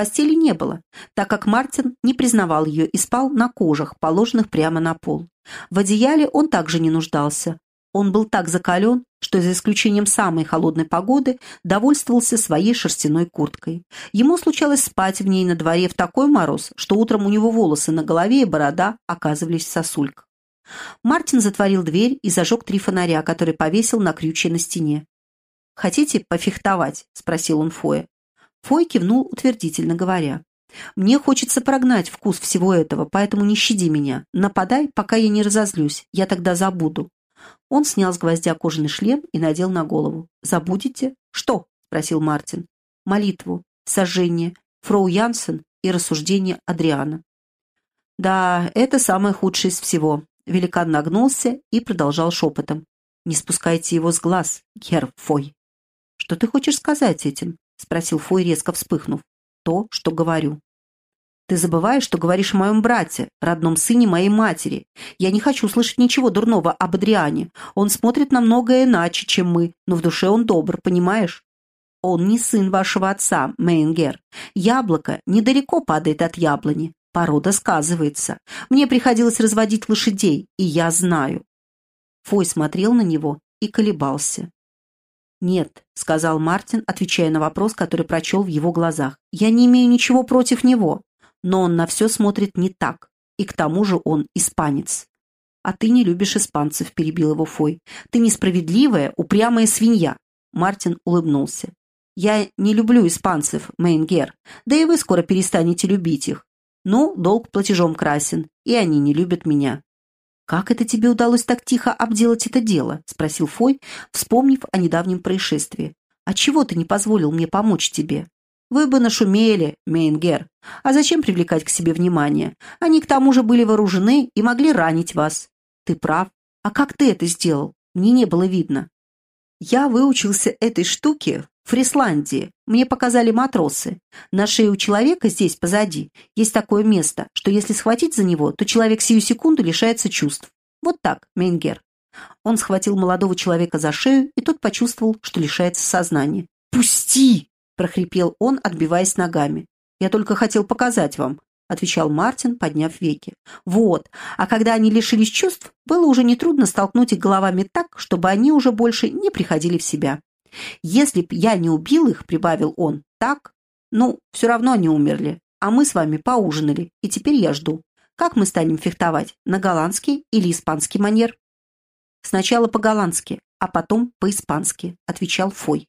Постели не было, так как Мартин не признавал ее и спал на кожах, положенных прямо на пол. В одеяле он также не нуждался. Он был так закален, что за исключением самой холодной погоды довольствовался своей шерстяной курткой. Ему случалось спать в ней на дворе в такой мороз, что утром у него волосы на голове и борода оказывались в сосульках. Мартин затворил дверь и зажег три фонаря, которые повесил на крюче на стене. «Хотите пофехтовать?» – спросил он Фоя. Фой кивнул утвердительно говоря. «Мне хочется прогнать вкус всего этого, поэтому не щади меня. Нападай, пока я не разозлюсь, я тогда забуду». Он снял с гвоздя кожаный шлем и надел на голову. «Забудете?» «Что?» – спросил Мартин. «Молитву, сожжение, фроу Янсен и рассуждение Адриана». «Да, это самое худшее из всего». Великан нагнулся и продолжал шепотом. «Не спускайте его с глаз, Герр Фой». «Что ты хочешь сказать этим?» — спросил Фой, резко вспыхнув. «То, что говорю». «Ты забываешь, что говоришь о моем брате, родном сыне моей матери. Я не хочу слышать ничего дурного об Адриане. Он смотрит на многое иначе, чем мы, но в душе он добр, понимаешь?» «Он не сын вашего отца, Мейнгер. Яблоко недалеко падает от яблони. Порода сказывается. Мне приходилось разводить лошадей, и я знаю». Фой смотрел на него и колебался. «Нет», — сказал Мартин, отвечая на вопрос, который прочел в его глазах. «Я не имею ничего против него, но он на все смотрит не так, и к тому же он испанец». «А ты не любишь испанцев», — перебил его Фой. «Ты несправедливая, упрямая свинья». Мартин улыбнулся. «Я не люблю испанцев, Мейнгер, да и вы скоро перестанете любить их. Ну, долг платежом красен, и они не любят меня. «Как это тебе удалось так тихо обделать это дело?» — спросил Фой, вспомнив о недавнем происшествии. «А чего ты не позволил мне помочь тебе?» «Вы бы нашумели, Мейнгер. А зачем привлекать к себе внимание? Они к тому же были вооружены и могли ранить вас». «Ты прав. А как ты это сделал? Мне не было видно». «Я выучился этой штуке в Фрисландии. Мне показали матросы. На шее у человека здесь, позади, есть такое место, что если схватить за него, то человек сию секунду лишается чувств. Вот так, Менгер. Он схватил молодого человека за шею, и тот почувствовал, что лишается сознания. «Пусти!» – прохрипел он, отбиваясь ногами. «Я только хотел показать вам», – отвечал Мартин, подняв веки. «Вот, а когда они лишились чувств, было уже нетрудно столкнуть их головами так, чтобы они уже больше не приходили в себя. Если б я не убил их, прибавил он, так, ну, все равно они умерли, а мы с вами поужинали, и теперь я жду. Как мы станем фехтовать, на голландский или испанский манер? Сначала по-голландски, а потом по-испански, отвечал Фой.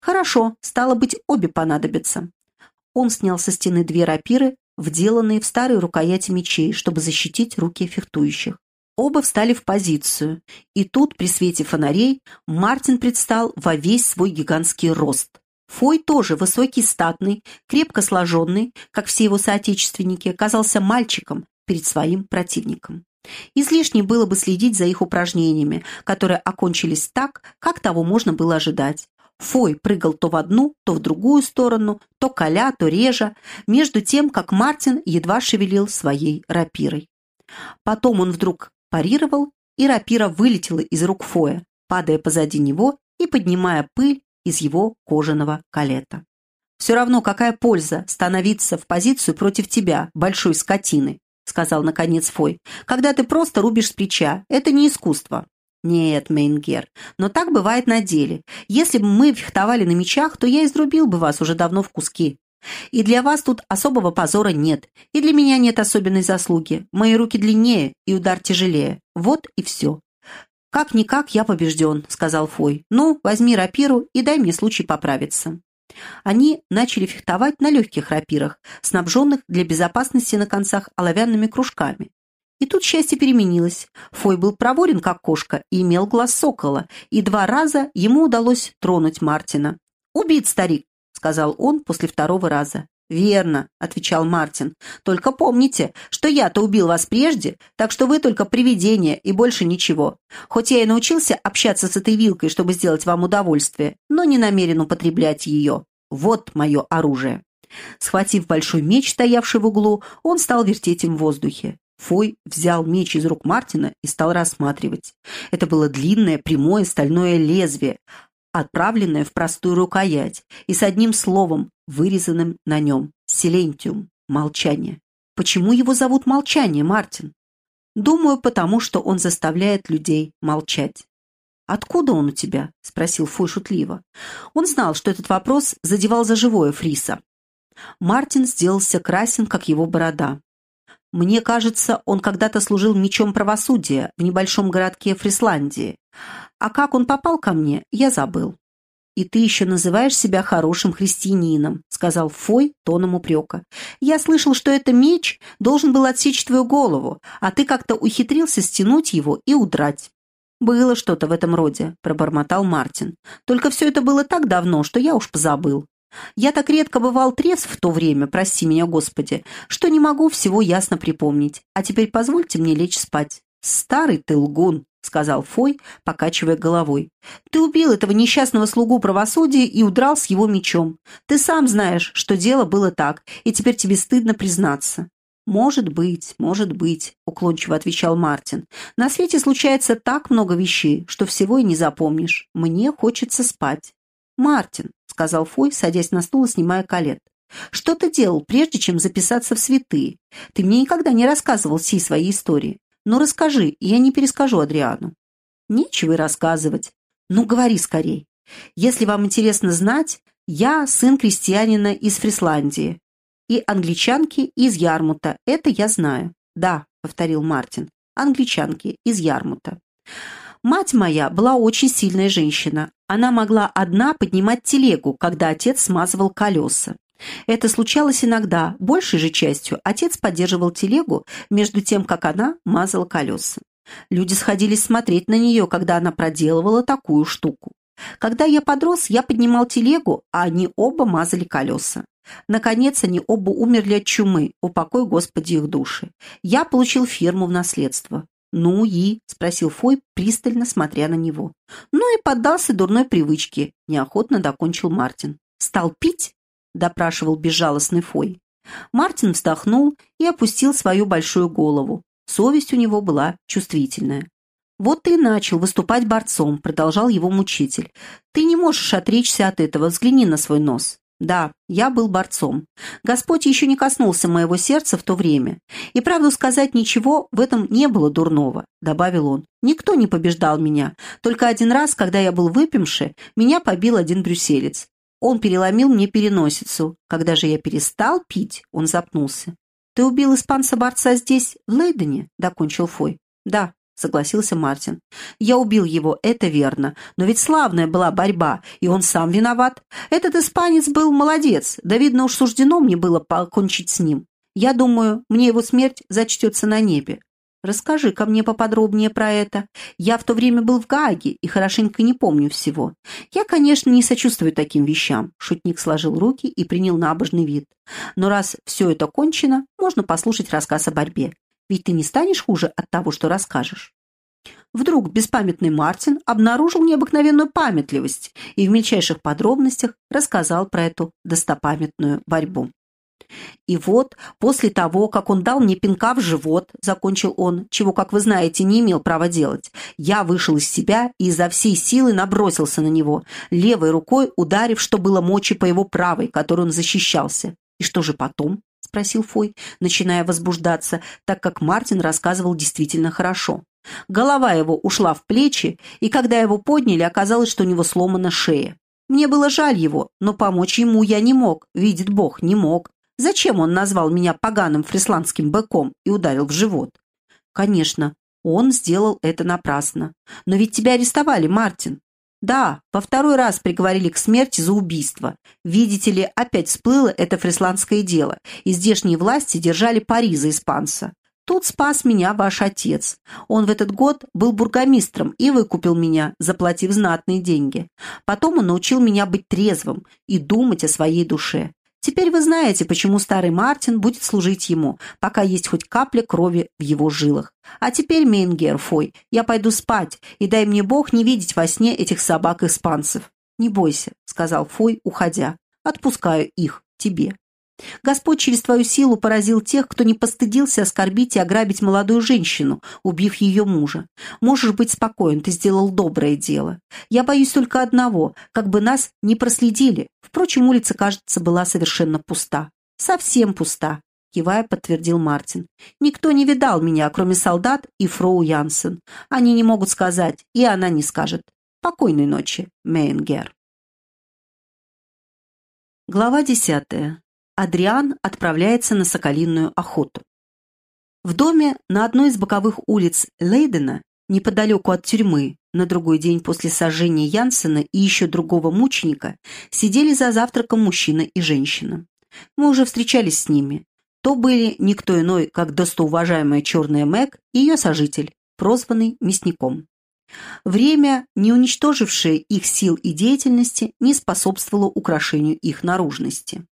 Хорошо, стало быть, обе понадобятся. Он снял со стены две рапиры, вделанные в старые рукояти мечей, чтобы защитить руки фехтующих. Оба встали в позицию, и тут, при свете фонарей, Мартин предстал во весь свой гигантский рост. Фой тоже высокий, статный, крепко сложенный, как все его соотечественники, оказался мальчиком перед своим противником. Излишне было бы следить за их упражнениями, которые окончились так, как того можно было ожидать. Фой прыгал то в одну, то в другую сторону, то коля, то режа, между тем, как Мартин едва шевелил своей рапирой. Потом он вдруг парировал, и рапира вылетела из рук Фоя, падая позади него и поднимая пыль из его кожаного калета. «Все равно какая польза становиться в позицию против тебя, большой скотины», сказал наконец Фой, «когда ты просто рубишь с плеча. Это не искусство». «Нет, Мейнгер, но так бывает на деле. Если бы мы фехтовали на мечах, то я изрубил бы вас уже давно в куски. И для вас тут особого позора нет, и для меня нет особенной заслуги. Мои руки длиннее, и удар тяжелее. Вот и все. «Как-никак я побежден», — сказал Фой. «Ну, возьми рапиру и дай мне случай поправиться». Они начали фехтовать на легких рапирах, снабженных для безопасности на концах оловянными кружками. И тут счастье переменилось. Фой был проворен, как кошка, и имел глаз сокола, и два раза ему удалось тронуть Мартина. «Убит старик!» сказал он после второго раза. «Верно», — отвечал Мартин. «Только помните, что я-то убил вас прежде, так что вы только привидение и больше ничего. Хоть я и научился общаться с этой вилкой, чтобы сделать вам удовольствие, но не намерен употреблять ее. Вот мое оружие». Схватив большой меч, стоявший в углу, он стал вертеть им в воздухе. Фой взял меч из рук Мартина и стал рассматривать. Это было длинное, прямое стальное лезвие, отправленное в простую рукоять и с одним словом, вырезанным на нем – Силентиум. Молчание. Почему его зовут Молчание, Мартин? Думаю, потому что он заставляет людей молчать. «Откуда он у тебя?» — спросил Фой шутливо. Он знал, что этот вопрос задевал за живое Фриса. Мартин сделался красен, как его борода. «Мне кажется, он когда-то служил мечом правосудия в небольшом городке Фрисландии. А как он попал ко мне, я забыл». «И ты еще называешь себя хорошим христианином», — сказал Фой тоном упрека. «Я слышал, что это меч должен был отсечь твою голову, а ты как-то ухитрился стянуть его и удрать». «Было что-то в этом роде», — пробормотал Мартин. «Только все это было так давно, что я уж позабыл. Я так редко бывал трезв в то время, прости меня, Господи, что не могу всего ясно припомнить. А теперь позвольте мне лечь спать». «Старый ты лгун», — сказал Фой, покачивая головой. «Ты убил этого несчастного слугу правосудия и удрал с его мечом. Ты сам знаешь, что дело было так, и теперь тебе стыдно признаться». «Может быть, может быть», — уклончиво отвечал Мартин. «На свете случается так много вещей, что всего и не запомнишь. Мне хочется спать». «Мартин», — сказал Фой, садясь на стул и снимая колет. «Что ты делал, прежде чем записаться в святые? Ты мне никогда не рассказывал всей своей истории. Ну, расскажи, и я не перескажу Адриану». «Нечего и рассказывать. Ну, говори скорей. Если вам интересно знать, я сын крестьянина из Фрисландии и англичанки из Ярмута. Это я знаю. Да, повторил Мартин. Англичанки из Ярмута. Мать моя была очень сильная женщина. Она могла одна поднимать телегу, когда отец смазывал колеса. Это случалось иногда, большей же частью отец поддерживал телегу между тем, как она мазала колеса. Люди сходились смотреть на нее, когда она проделывала такую штуку. Когда я подрос, я поднимал телегу, а они оба мазали колеса. Наконец, они оба умерли от чумы, упокой Господи их души. Я получил фирму в наследство. «Ну и?» – спросил Фой, пристально смотря на него. «Ну и поддался дурной привычке», – неохотно докончил Мартин. «Стал пить?» – допрашивал безжалостный Фой. Мартин вздохнул и опустил свою большую голову. Совесть у него была чувствительная. «Вот ты и начал выступать борцом», – продолжал его мучитель. «Ты не можешь отречься от этого, взгляни на свой нос. Да, я был борцом. Господь еще не коснулся моего сердца в то время. И правду сказать, ничего в этом не было дурного, добавил он. Никто не побеждал меня. Только один раз, когда я был выпивший, меня побил один брюсселец. Он переломил мне переносицу. Когда же я перестал пить, он запнулся. «Ты убил испанца-борца здесь, в Лейдене?» – докончил Фой. «Да, — согласился Мартин. «Я убил его, это верно. Но ведь славная была борьба, и он сам виноват. Этот испанец был молодец, да, видно, уж суждено мне было покончить с ним. Я думаю, мне его смерть зачтется на небе. Расскажи-ка мне поподробнее про это. Я в то время был в Гааге и хорошенько не помню всего. Я, конечно, не сочувствую таким вещам». Шутник сложил руки и принял набожный вид. «Но раз все это кончено, можно послушать рассказ о борьбе. Ведь ты не станешь хуже от того, что расскажешь. Вдруг беспамятный Мартин обнаружил необыкновенную памятливость и в мельчайших подробностях рассказал про эту достопамятную борьбу. И вот, после того, как он дал мне пинка в живот, закончил он, чего, как вы знаете, не имел права делать, я вышел из себя и изо всей силы набросился на него, левой рукой ударив, что было мочи по его правой, которой он защищался. И что же потом? — спросил Фой, начиная возбуждаться, так как Мартин рассказывал действительно хорошо. Голова его ушла в плечи, и когда его подняли, оказалось, что у него сломана шея. Мне было жаль его, но помочь ему я не мог, видит Бог, не мог. Зачем он назвал меня поганым фрисландским быком и ударил в живот? Конечно, он сделал это напрасно. Но ведь тебя арестовали, Мартин. Да, во второй раз приговорили к смерти за убийство. Видите ли, опять всплыло это фрисландское дело, и здешние власти держали пари за испанца. Тут спас меня ваш отец. Он в этот год был бургомистром и выкупил меня, заплатив знатные деньги. Потом он научил меня быть трезвым и думать о своей душе. Теперь вы знаете, почему старый Мартин будет служить ему, пока есть хоть капля крови в его жилах. А теперь, Мейнгер, Фой, я пойду спать, и дай мне Бог не видеть во сне этих собак-испанцев. Не бойся, сказал Фой, уходя. Отпускаю их тебе. Господь через твою силу поразил тех, кто не постыдился оскорбить и ограбить молодую женщину, убив ее мужа. Можешь быть спокоен, ты сделал доброе дело. Я боюсь только одного, как бы нас не проследили. Впрочем, улица, кажется, была совершенно пуста. Совсем пуста, кивая, подтвердил Мартин. Никто не видал меня, кроме солдат и фроу Янсен. Они не могут сказать, и она не скажет. Покойной ночи, Мейнгер. Глава десятая. Адриан отправляется на соколиную охоту. В доме на одной из боковых улиц Лейдена, неподалеку от тюрьмы, на другой день после сожжения Янсена и еще другого мученика, сидели за завтраком мужчина и женщина. Мы уже встречались с ними. То были никто иной, как достоуважаемая черная Мэг и ее сожитель, прозванный мясником. Время, не уничтожившее их сил и деятельности, не способствовало украшению их наружности.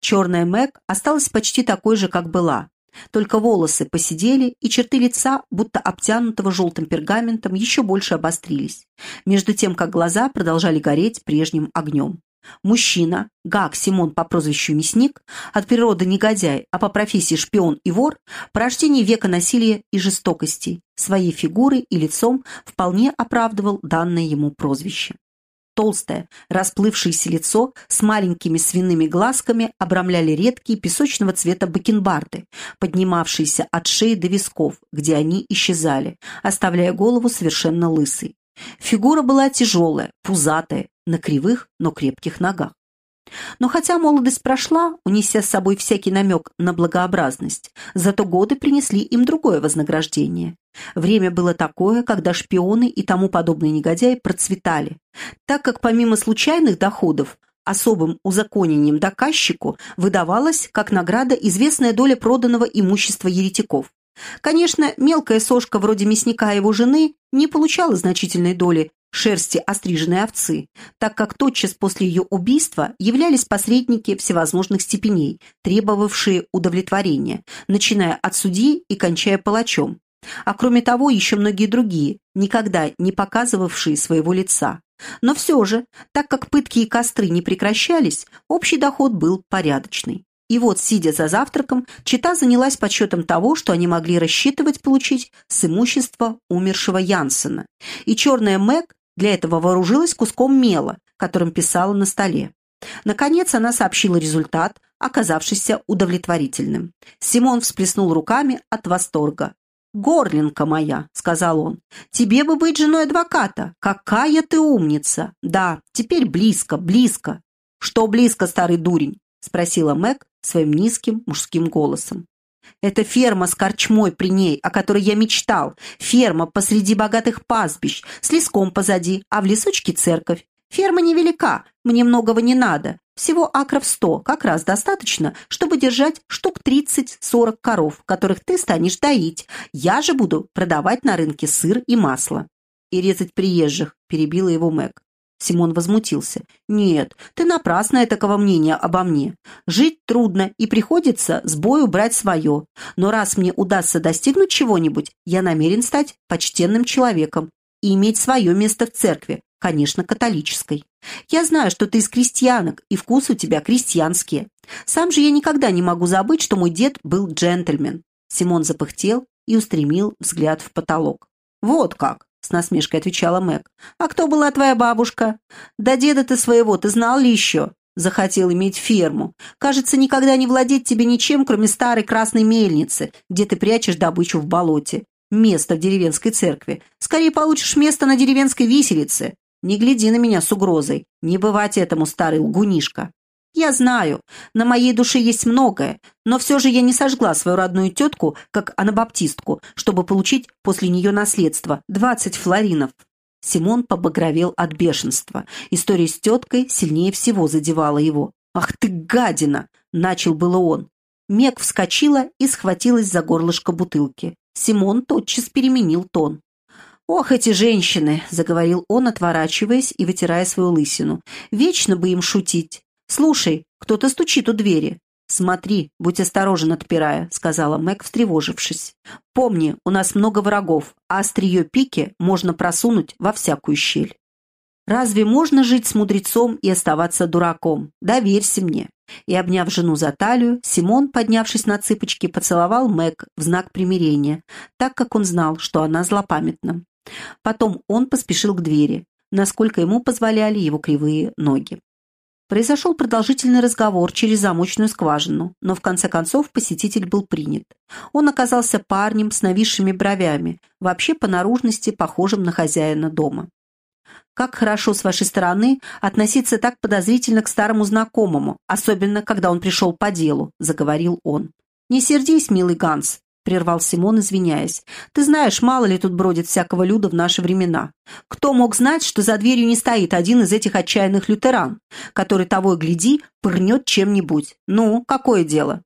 Черная Мэг осталась почти такой же, как была, только волосы посидели, и черты лица, будто обтянутого желтым пергаментом, еще больше обострились, между тем, как глаза продолжали гореть прежним огнем. Мужчина, Гак Симон по прозвищу Мясник, от природы негодяй, а по профессии шпион и вор, по рождению века насилия и жестокости, своей фигурой и лицом вполне оправдывал данное ему прозвище. Толстое, расплывшееся лицо с маленькими свиными глазками обрамляли редкие песочного цвета бакенбарды, поднимавшиеся от шеи до висков, где они исчезали, оставляя голову совершенно лысой. Фигура была тяжелая, пузатая, на кривых, но крепких ногах. Но хотя молодость прошла, унеся с собой всякий намек на благообразность, зато годы принесли им другое вознаграждение. Время было такое, когда шпионы и тому подобные негодяи процветали, так как помимо случайных доходов особым узаконением доказчику выдавалась как награда известная доля проданного имущества еретиков. Конечно, мелкая сошка вроде мясника его жены не получала значительной доли шерсти остриженной овцы, так как тотчас после ее убийства являлись посредники всевозможных степеней, требовавшие удовлетворения, начиная от судьи и кончая палачом. А кроме того, еще многие другие, никогда не показывавшие своего лица. Но все же, так как пытки и костры не прекращались, общий доход был порядочный. И вот, сидя за завтраком, Чита занялась подсчетом того, что они могли рассчитывать получить с имущества умершего Янсена. И черная Мэг для этого вооружилась куском мела, которым писала на столе. Наконец она сообщила результат, оказавшийся удовлетворительным. Симон всплеснул руками от восторга. «Горлинка моя», — сказал он, — «тебе бы быть женой адвоката. Какая ты умница! Да, теперь близко, близко». «Что близко, старый дурень?» — спросила Мэг своим низким мужским голосом. Это ферма с корчмой при ней, о которой я мечтал. Ферма посреди богатых пастбищ, с леском позади, а в лесочке церковь. Ферма невелика, мне многого не надо. Всего акров сто, как раз достаточно, чтобы держать штук 30-40 коров, которых ты станешь доить. Я же буду продавать на рынке сыр и масло. И резать приезжих, перебила его Мэг. Симон возмутился. «Нет, ты напрасно такого мнения обо мне. Жить трудно и приходится с бою брать свое. Но раз мне удастся достигнуть чего-нибудь, я намерен стать почтенным человеком и иметь свое место в церкви, конечно, католической. Я знаю, что ты из крестьянок, и вкус у тебя крестьянские. Сам же я никогда не могу забыть, что мой дед был джентльмен». Симон запыхтел и устремил взгляд в потолок. «Вот как! С насмешкой отвечала Мэг. «А кто была твоя бабушка? Да деда ты своего ты знал ли еще?» Захотел иметь ферму. Кажется, никогда не владеть тебе ничем, кроме старой красной мельницы, где ты прячешь добычу в болоте. Место в деревенской церкви. Скорее получишь место на деревенской виселице. Не гляди на меня с угрозой. Не бывать этому, старый лгунишка. Я знаю, на моей душе есть многое, но все же я не сожгла свою родную тетку, как анабаптистку, чтобы получить после нее наследство – 20 флоринов. Симон побагровел от бешенства. История с теткой сильнее всего задевала его. «Ах ты гадина!» – начал было он. Мек вскочила и схватилась за горлышко бутылки. Симон тотчас переменил тон. «Ох, эти женщины!» – заговорил он, отворачиваясь и вытирая свою лысину. «Вечно бы им шутить. «Слушай, кто-то стучит у двери». «Смотри, будь осторожен, отпирая», — сказала Мэг, встревожившись. «Помни, у нас много врагов, а острие пики можно просунуть во всякую щель». «Разве можно жить с мудрецом и оставаться дураком? Доверься мне». И, обняв жену за талию, Симон, поднявшись на цыпочки, поцеловал Мэг в знак примирения, так как он знал, что она злопамятна. Потом он поспешил к двери, насколько ему позволяли его кривые ноги. Произошел продолжительный разговор через замочную скважину, но в конце концов посетитель был принят. Он оказался парнем с нависшими бровями, вообще по наружности похожим на хозяина дома. «Как хорошо с вашей стороны относиться так подозрительно к старому знакомому, особенно когда он пришел по делу», — заговорил он. «Не сердись, милый Ганс, — прервал Симон, извиняясь. «Ты знаешь, мало ли тут бродит всякого люда в наши времена. Кто мог знать, что за дверью не стоит один из этих отчаянных лютеран, который того и гляди пырнет чем-нибудь? Ну, какое дело?»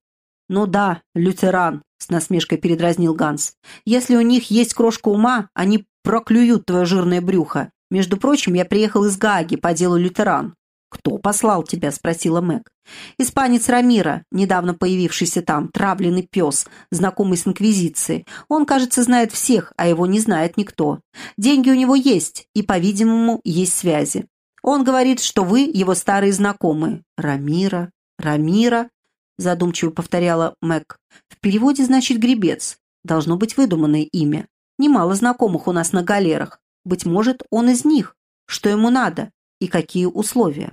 «Ну да, лютеран», — с насмешкой передразнил Ганс. «Если у них есть крошка ума, они проклюют твое жирное брюхо. Между прочим, я приехал из Гааги по делу лютеран. «Кто послал тебя?» – спросила Мэг. «Испанец Рамира, недавно появившийся там, травленный пес, знакомый с Инквизицией. Он, кажется, знает всех, а его не знает никто. Деньги у него есть, и, по-видимому, есть связи. Он говорит, что вы его старые знакомые». «Рамира? Рамира?» – задумчиво повторяла Мэг. «В переводе значит «гребец». Должно быть выдуманное имя. Немало знакомых у нас на галерах. Быть может, он из них. Что ему надо? И какие условия?»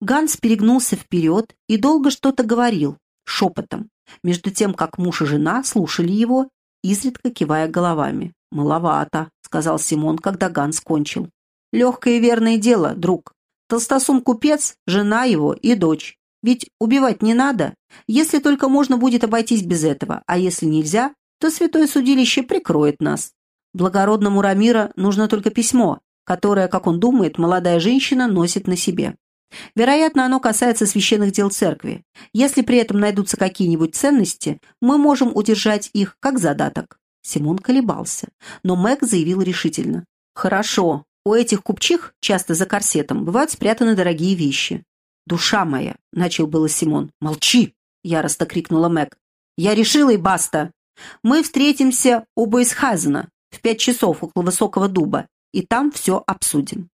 Ганс перегнулся вперед и долго что-то говорил, шепотом, между тем, как муж и жена слушали его, изредка кивая головами. «Маловато», — сказал Симон, когда Ганс кончил. «Легкое и верное дело, друг. Толстосум-купец, жена его и дочь. Ведь убивать не надо, если только можно будет обойтись без этого, а если нельзя, то святое судилище прикроет нас. Благородному Рамира нужно только письмо, которое, как он думает, молодая женщина носит на себе. Вероятно, оно касается священных дел церкви. Если при этом найдутся какие-нибудь ценности, мы можем удержать их как задаток». Симон колебался, но Мэг заявил решительно. «Хорошо, у этих купчих, часто за корсетом, бывают спрятаны дорогие вещи». «Душа моя!» — начал было Симон. «Молчи!» — яростно крикнула Мэг. «Я решила и баста! Мы встретимся у Бойсхазена в пять часов около высокого дуба, и там все обсудим».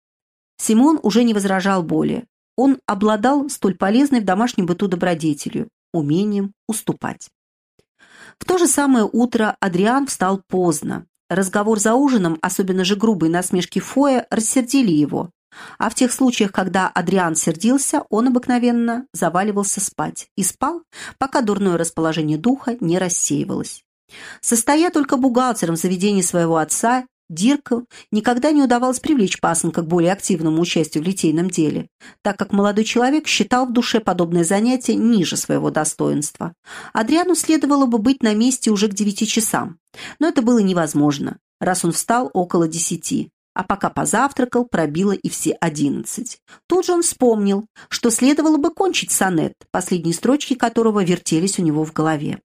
Симон уже не возражал более. Он обладал столь полезной в домашнем быту добродетелью – умением уступать. В то же самое утро Адриан встал поздно. Разговор за ужином, особенно же грубые насмешки Фоя, рассердили его. А в тех случаях, когда Адриан сердился, он обыкновенно заваливался спать и спал, пока дурное расположение духа не рассеивалось. Состоя только бухгалтером в заведении своего отца, Дирку никогда не удавалось привлечь пасынка к более активному участию в литейном деле, так как молодой человек считал в душе подобное занятие ниже своего достоинства. Адриану следовало бы быть на месте уже к девяти часам, но это было невозможно, раз он встал около десяти, а пока позавтракал, пробило и все одиннадцать. Тут же он вспомнил, что следовало бы кончить сонет, последние строчки которого вертелись у него в голове.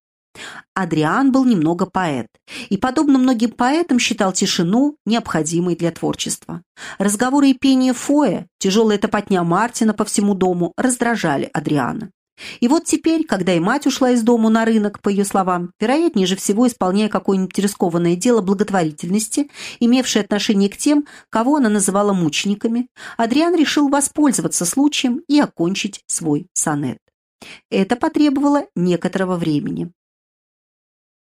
Адриан был немного поэт, и, подобно многим поэтам, считал тишину необходимой для творчества. Разговоры и пение Фоя, тяжелая топотня Мартина по всему дому раздражали Адриана. И вот теперь, когда и мать ушла из дому на рынок, по ее словам, вероятнее же всего исполняя какое-нибудь рискованное дело благотворительности, имевшее отношение к тем, кого она называла мучениками, Адриан решил воспользоваться случаем и окончить свой сонет. Это потребовало некоторого времени.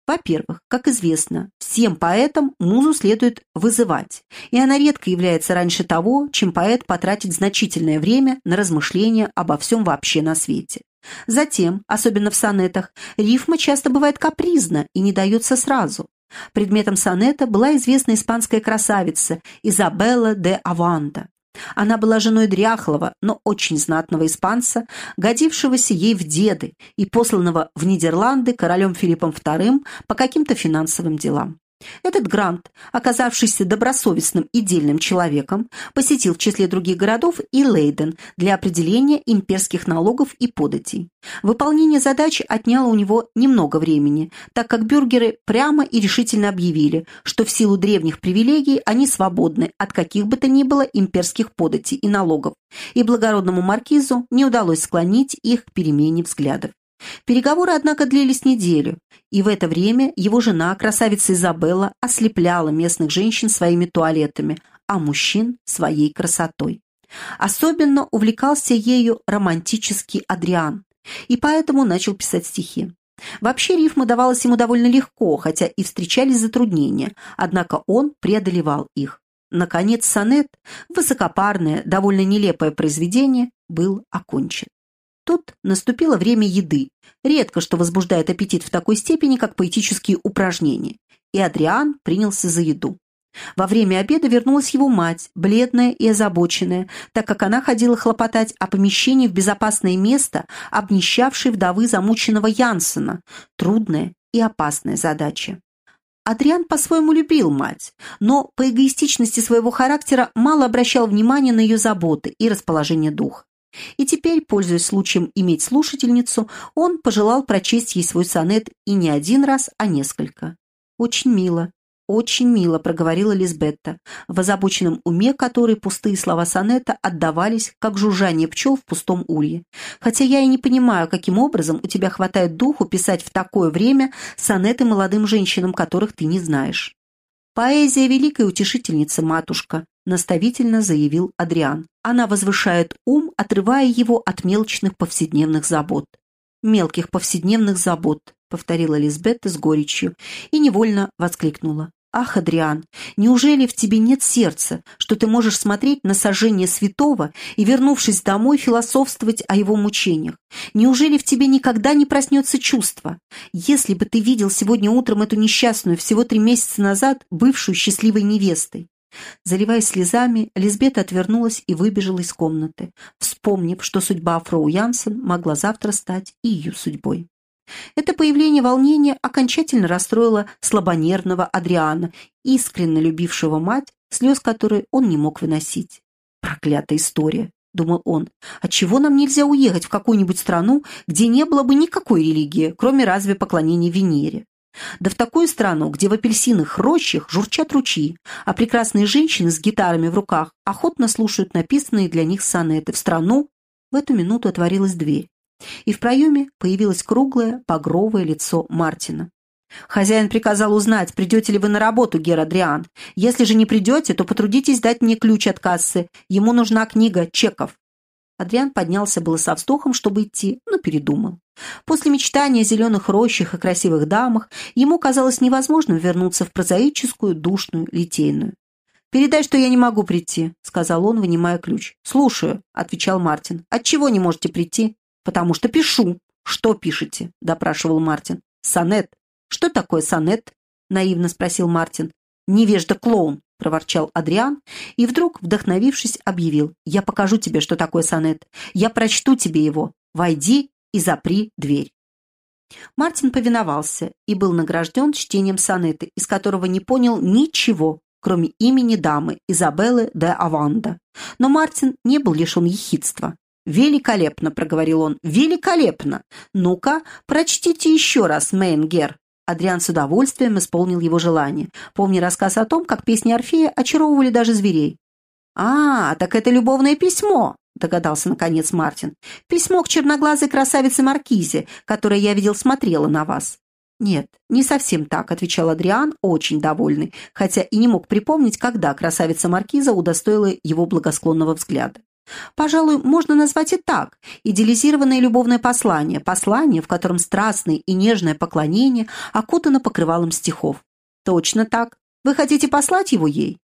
Во-первых, как известно, всем поэтам музу следует вызывать, и она редко является раньше того, чем поэт потратит значительное время на размышления обо всем вообще на свете. Затем, особенно в сонетах, рифма часто бывает капризна и не дается сразу. Предметом сонета была известная испанская красавица Изабелла де Аванда. Она была женой дряхлого, но очень знатного испанца, годившегося ей в деды и посланного в Нидерланды королем Филиппом II по каким-то финансовым делам. Этот Грант, оказавшийся добросовестным и дельным человеком, посетил в числе других городов и Лейден для определения имперских налогов и податей. Выполнение задачи отняло у него немного времени, так как бюргеры прямо и решительно объявили, что в силу древних привилегий они свободны от каких бы то ни было имперских податей и налогов, и благородному маркизу не удалось склонить их к перемене взглядов. Переговоры, однако, длились неделю, и в это время его жена, красавица Изабелла, ослепляла местных женщин своими туалетами, а мужчин – своей красотой. Особенно увлекался ею романтический Адриан, и поэтому начал писать стихи. Вообще рифма давалась ему довольно легко, хотя и встречались затруднения, однако он преодолевал их. Наконец сонет, высокопарное, довольно нелепое произведение, был окончен. Тут наступило время еды, редко что возбуждает аппетит в такой степени, как поэтические упражнения, и Адриан принялся за еду. Во время обеда вернулась его мать, бледная и озабоченная, так как она ходила хлопотать о помещении в безопасное место обнищавшей вдовы замученного Янсена. Трудная и опасная задача. Адриан по-своему любил мать, но по эгоистичности своего характера мало обращал внимания на ее заботы и расположение духа. И теперь, пользуясь случаем иметь слушательницу, он пожелал прочесть ей свой сонет и не один раз, а несколько. Очень мило, «Очень мило», — проговорила Лизбетта, в озабоченном уме которой пустые слова сонета отдавались, как жужжание пчел в пустом улье. «Хотя я и не понимаю, каким образом у тебя хватает духу писать в такое время сонеты молодым женщинам, которых ты не знаешь». «Поэзия — великая утешительница, матушка», — наставительно заявил Адриан. «Она возвышает ум, отрывая его от мелочных повседневных забот». «Мелких повседневных забот», — повторила Лизбетта с горечью и невольно воскликнула. «Ах, Адриан, неужели в тебе нет сердца, что ты можешь смотреть на сожжение святого и, вернувшись домой, философствовать о его мучениях? Неужели в тебе никогда не проснется чувство? Если бы ты видел сегодня утром эту несчастную, всего три месяца назад, бывшую счастливой невестой?» Заливаясь слезами, Лизбета отвернулась и выбежала из комнаты, вспомнив, что судьба Фроу Янсен могла завтра стать и ее судьбой. Это появление волнения окончательно расстроило слабонервного Адриана, искренне любившего мать, слез которой он не мог выносить. «Проклятая история!» — думал он. «Отчего нам нельзя уехать в какую-нибудь страну, где не было бы никакой религии, кроме разве поклонения Венере? Да в такую страну, где в апельсинах рощах журчат ручьи, а прекрасные женщины с гитарами в руках охотно слушают написанные для них сонеты. В страну в эту минуту отворилась дверь и в проеме появилось круглое, погровое лицо Мартина. «Хозяин приказал узнать, придете ли вы на работу, Гер Адриан. Если же не придете, то потрудитесь дать мне ключ от кассы. Ему нужна книга чеков». Адриан поднялся было со вздохом, чтобы идти, но передумал. После мечтания о зеленых рощах и красивых дамах ему казалось невозможным вернуться в прозаическую, душную, литейную. «Передай, что я не могу прийти», — сказал он, вынимая ключ. «Слушаю», — отвечал Мартин. «Отчего не можете прийти?» «Потому что пишу». «Что пишете?» – допрашивал Мартин. «Сонет». «Что такое сонет?» – наивно спросил Мартин. «Невежда-клоун», – проворчал Адриан, и вдруг, вдохновившись, объявил. «Я покажу тебе, что такое сонет. Я прочту тебе его. Войди и запри дверь». Мартин повиновался и был награжден чтением сонета, из которого не понял ничего, кроме имени дамы Изабеллы де Аванда. Но Мартин не был лишен ехидства. «Великолепно!» — проговорил он. «Великолепно! Ну-ка, прочтите еще раз, Мейнгер!» Адриан с удовольствием исполнил его желание, помня рассказ о том, как песни Орфея очаровывали даже зверей. «А, так это любовное письмо!» — догадался наконец Мартин. «Письмо к черноглазой красавице Маркизе, которое я видел смотрела на вас». «Нет, не совсем так», — отвечал Адриан, очень довольный, хотя и не мог припомнить, когда красавица Маркиза удостоила его благосклонного взгляда. Пожалуй, можно назвать и так – идеализированное любовное послание, послание, в котором страстное и нежное поклонение окутано покрывалом стихов. Точно так. Вы хотите послать его ей?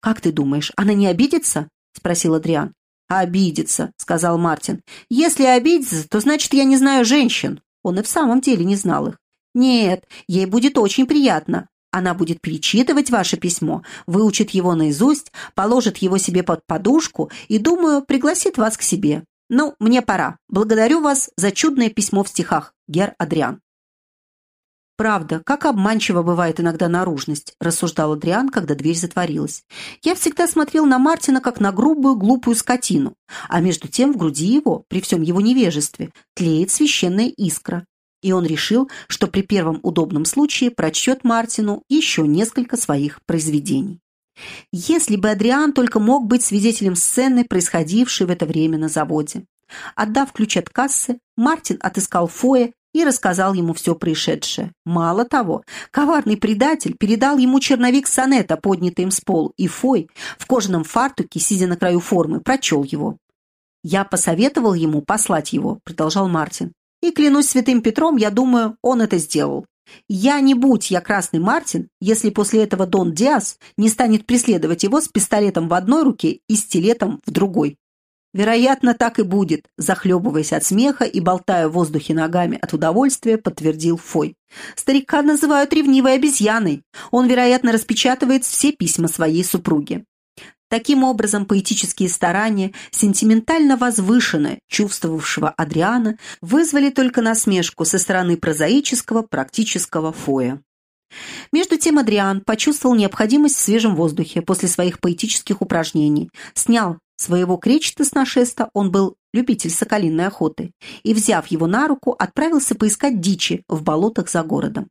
Как ты думаешь, она не обидится? – спросил Адриан. «Обидится», – сказал Мартин. «Если обидится, то значит, я не знаю женщин». Он и в самом деле не знал их. «Нет, ей будет очень приятно. Она будет перечитывать ваше письмо, выучит его наизусть, положит его себе под подушку и, думаю, пригласит вас к себе. Ну, мне пора. Благодарю вас за чудное письмо в стихах, Гер Адриан. «Правда, как обманчиво бывает иногда наружность», – рассуждал Адриан, когда дверь затворилась. «Я всегда смотрел на Мартина как на грубую, глупую скотину, а между тем в груди его, при всем его невежестве, тлеет священная искра и он решил, что при первом удобном случае прочтет Мартину еще несколько своих произведений. Если бы Адриан только мог быть свидетелем сцены, происходившей в это время на заводе. Отдав ключ от кассы, Мартин отыскал Фоя и рассказал ему все происшедшее. Мало того, коварный предатель передал ему черновик сонета, поднятый им с полу, и Фой в кожаном фартуке, сидя на краю формы, прочел его. «Я посоветовал ему послать его», — продолжал Мартин. И, клянусь святым Петром, я думаю, он это сделал. «Я не будь я Красный Мартин, если после этого Дон Диас не станет преследовать его с пистолетом в одной руке и стилетом в другой». «Вероятно, так и будет», захлебываясь от смеха и болтая в воздухе ногами от удовольствия, подтвердил Фой. «Старика называют ревнивой обезьяной. Он, вероятно, распечатывает все письма своей супруги». Таким образом, поэтические старания, сентиментально возвышенно чувствовавшего Адриана, вызвали только насмешку со стороны прозаического практического Фоя. Между тем Адриан почувствовал необходимость в свежем воздухе после своих поэтических упражнений, снял своего кречета нашеста, он был любитель соколиной охоты, и, взяв его на руку, отправился поискать дичи в болотах за городом.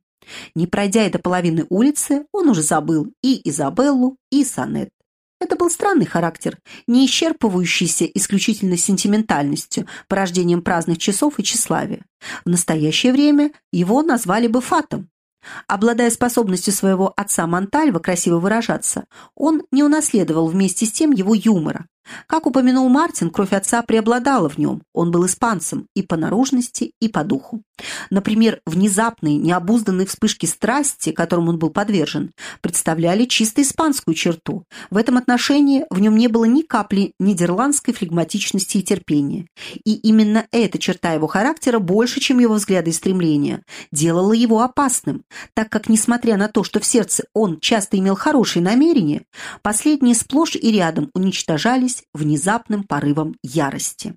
Не пройдя и до половины улицы, он уже забыл и Изабеллу, и сонет. Это был странный характер, не исчерпывающийся исключительно сентиментальностью, порождением праздных часов и тщеславия. В настоящее время его назвали бы фатом. Обладая способностью своего отца Монтальва красиво выражаться, он не унаследовал вместе с тем его юмора, как упомянул Мартин, кровь отца преобладала в нем. Он был испанцем и по наружности, и по духу. Например, внезапные, необузданные вспышки страсти, которым он был подвержен, представляли чисто испанскую черту. В этом отношении в нем не было ни капли нидерландской флегматичности и терпения. И именно эта черта его характера, больше, чем его взгляды и стремления, делала его опасным, так как, несмотря на то, что в сердце он часто имел хорошие намерения, последние сплошь и рядом уничтожались поддавались внезапным порывам ярости.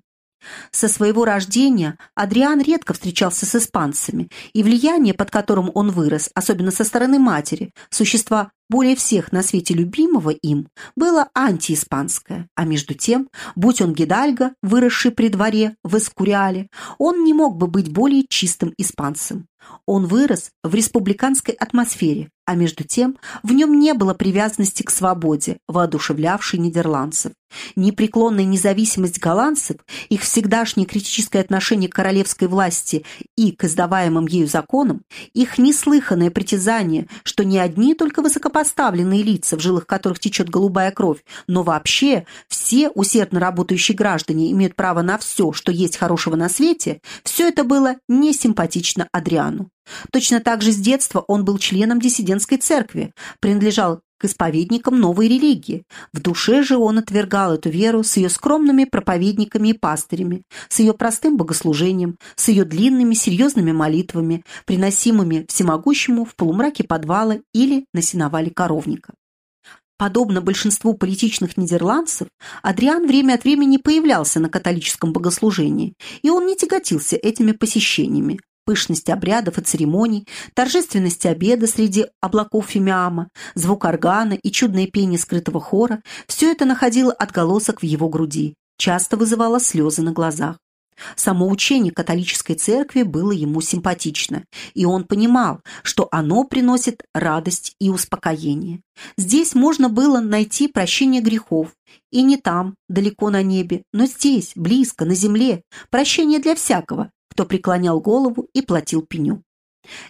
Со своего рождения Адриан редко встречался с испанцами, и влияние, под которым он вырос, особенно со стороны матери, существа более всех на свете любимого им, было антииспанское, а между тем, будь он Гидальго, выросший при дворе в Эскуриале, он не мог бы быть более чистым испанцем. Он вырос в республиканской атмосфере, а между тем в нем не было привязанности к свободе, воодушевлявшей нидерландцев. Непреклонная независимость голландцев, их всегдашнее критическое отношение к королевской власти и к издаваемым ею законам, их неслыханное притязание, что не одни только высокопоставленные лица, в жилах которых течет голубая кровь, но вообще все усердно работающие граждане имеют право на все, что есть хорошего на свете, все это было несимпатично Адриану. Точно так же с детства он был членом диссидентской церкви, принадлежал к исповедникам новой религии. В душе же он отвергал эту веру с ее скромными проповедниками и пастырями, с ее простым богослужением, с ее длинными серьезными молитвами, приносимыми всемогущему в полумраке подвала или на сеновале коровника. Подобно большинству политичных нидерландцев, Адриан время от времени появлялся на католическом богослужении, и он не тяготился этими посещениями, пышность обрядов и церемоний, торжественность обеда среди облаков фимиама, звук органа и чудное пение скрытого хора – все это находило отголосок в его груди, часто вызывало слезы на глазах. Само учение католической церкви было ему симпатично, и он понимал, что оно приносит радость и успокоение. Здесь можно было найти прощение грехов, и не там, далеко на небе, но здесь, близко, на земле, прощение для всякого, кто преклонял голову и платил пеню.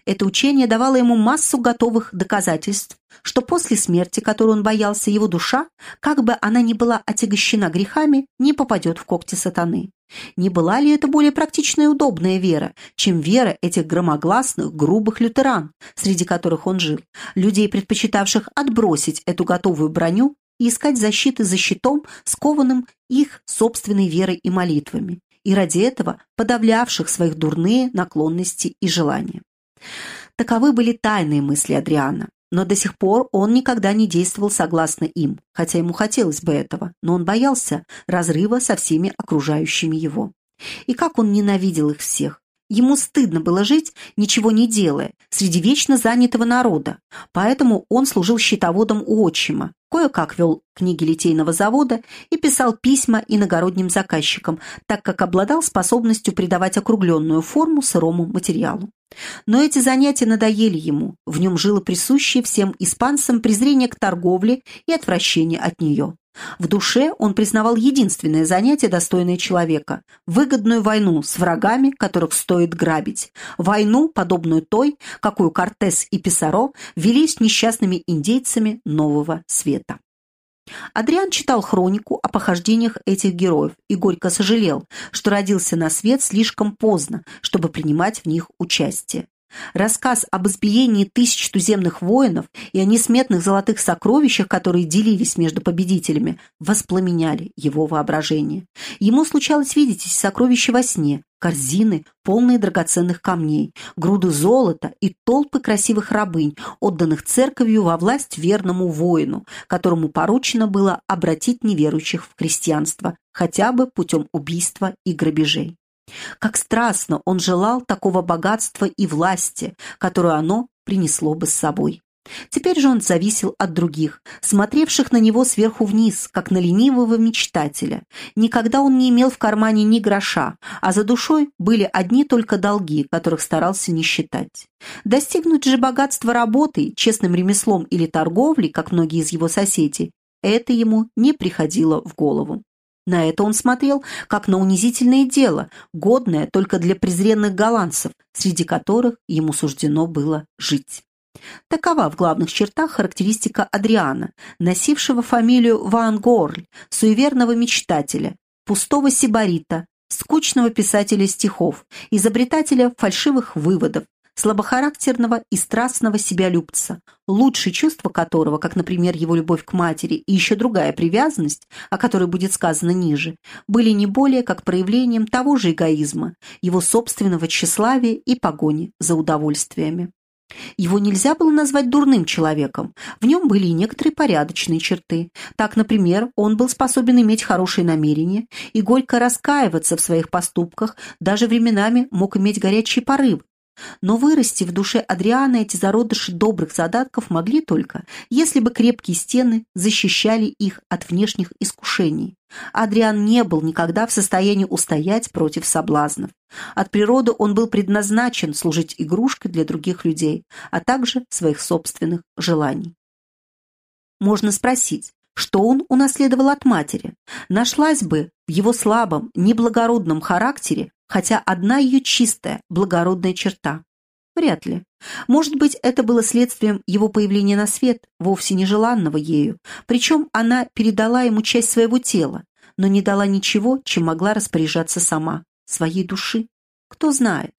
Это учение давало ему массу готовых доказательств, что после смерти, которую он боялся, его душа, как бы она ни была отягощена грехами, не попадет в когти сатаны. Не была ли это более практичная и удобная вера, чем вера этих громогласных, грубых лютеран, среди которых он жил, людей, предпочитавших отбросить эту готовую броню и искать защиты за щитом, скованным их собственной верой и молитвами, и ради этого подавлявших своих дурные наклонности и желания. Таковы были тайные мысли Адриана, но до сих пор он никогда не действовал согласно им, хотя ему хотелось бы этого, но он боялся разрыва со всеми окружающими его. И как он ненавидел их всех, Ему стыдно было жить, ничего не делая, среди вечно занятого народа, поэтому он служил счетоводом у отчима, кое-как вел книги литейного завода и писал письма иногородним заказчикам, так как обладал способностью придавать округленную форму сырому материалу. Но эти занятия надоели ему, в нем жило присущее всем испанцам презрение к торговле и отвращение от нее. В душе он признавал единственное занятие, достойное человека – выгодную войну с врагами, которых стоит грабить. Войну, подобную той, какую Кортес и Писаро вели с несчастными индейцами Нового Света. Адриан читал хронику о похождениях этих героев и горько сожалел, что родился на свет слишком поздно, чтобы принимать в них участие. Рассказ об избиении тысяч туземных воинов и о несметных золотых сокровищах, которые делились между победителями, воспламеняли его воображение. Ему случалось видеть эти сокровища во сне, корзины, полные драгоценных камней, груды золота и толпы красивых рабынь, отданных церковью во власть верному воину, которому поручено было обратить неверующих в христианство, хотя бы путем убийства и грабежей. Как страстно он желал такого богатства и власти, которую оно принесло бы с собой. Теперь же он зависел от других, смотревших на него сверху вниз, как на ленивого мечтателя. Никогда он не имел в кармане ни гроша, а за душой были одни только долги, которых старался не считать. Достигнуть же богатства работой, честным ремеслом или торговлей, как многие из его соседей, это ему не приходило в голову. На это он смотрел, как на унизительное дело, годное только для презренных голландцев, среди которых ему суждено было жить. Такова в главных чертах характеристика Адриана, носившего фамилию Ван Горль, суеверного мечтателя, пустого сибарита, скучного писателя стихов, изобретателя фальшивых выводов, слабохарактерного и страстного себялюбца, лучшее чувство которого, как, например, его любовь к матери и еще другая привязанность, о которой будет сказано ниже, были не более как проявлением того же эгоизма, его собственного тщеславия и погони за удовольствиями. Его нельзя было назвать дурным человеком, в нем были и некоторые порядочные черты. Так, например, он был способен иметь хорошие намерения и горько раскаиваться в своих поступках, даже временами мог иметь горячие порывы, но вырасти в душе Адриана эти зародыши добрых задатков могли только, если бы крепкие стены защищали их от внешних искушений. Адриан не был никогда в состоянии устоять против соблазнов. От природы он был предназначен служить игрушкой для других людей, а также своих собственных желаний. Можно спросить, что он унаследовал от матери? Нашлась бы в его слабом, неблагородном характере хотя одна ее чистая, благородная черта. Вряд ли. Может быть, это было следствием его появления на свет, вовсе нежеланного ею, причем она передала ему часть своего тела, но не дала ничего, чем могла распоряжаться сама, своей души. Кто знает.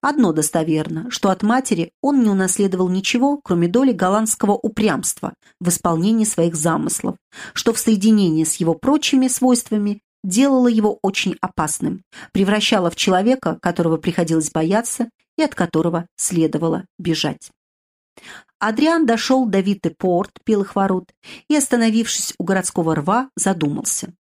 Одно достоверно, что от матери он не унаследовал ничего, кроме доли голландского упрямства в исполнении своих замыслов, что в соединении с его прочими свойствами делало его очень опасным, превращало в человека, которого приходилось бояться и от которого следовало бежать. Адриан дошел до Витте-Порт, Белых ворот, и, остановившись у городского рва, задумался.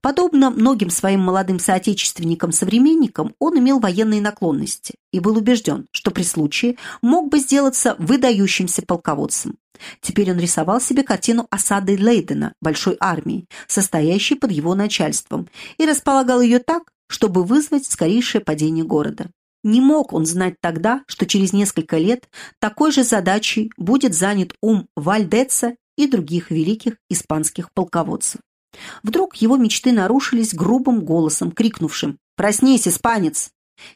Подобно многим своим молодым соотечественникам-современникам, он имел военные наклонности и был убежден, что при случае мог бы сделаться выдающимся полководцем. Теперь он рисовал себе картину осады Лейдена, большой армии, состоящей под его начальством, и располагал ее так, чтобы вызвать скорейшее падение города. Не мог он знать тогда, что через несколько лет такой же задачей будет занят ум Вальдеца и других великих испанских полководцев. Вдруг его мечты нарушились грубым голосом, крикнувшим «Проснись, испанец!»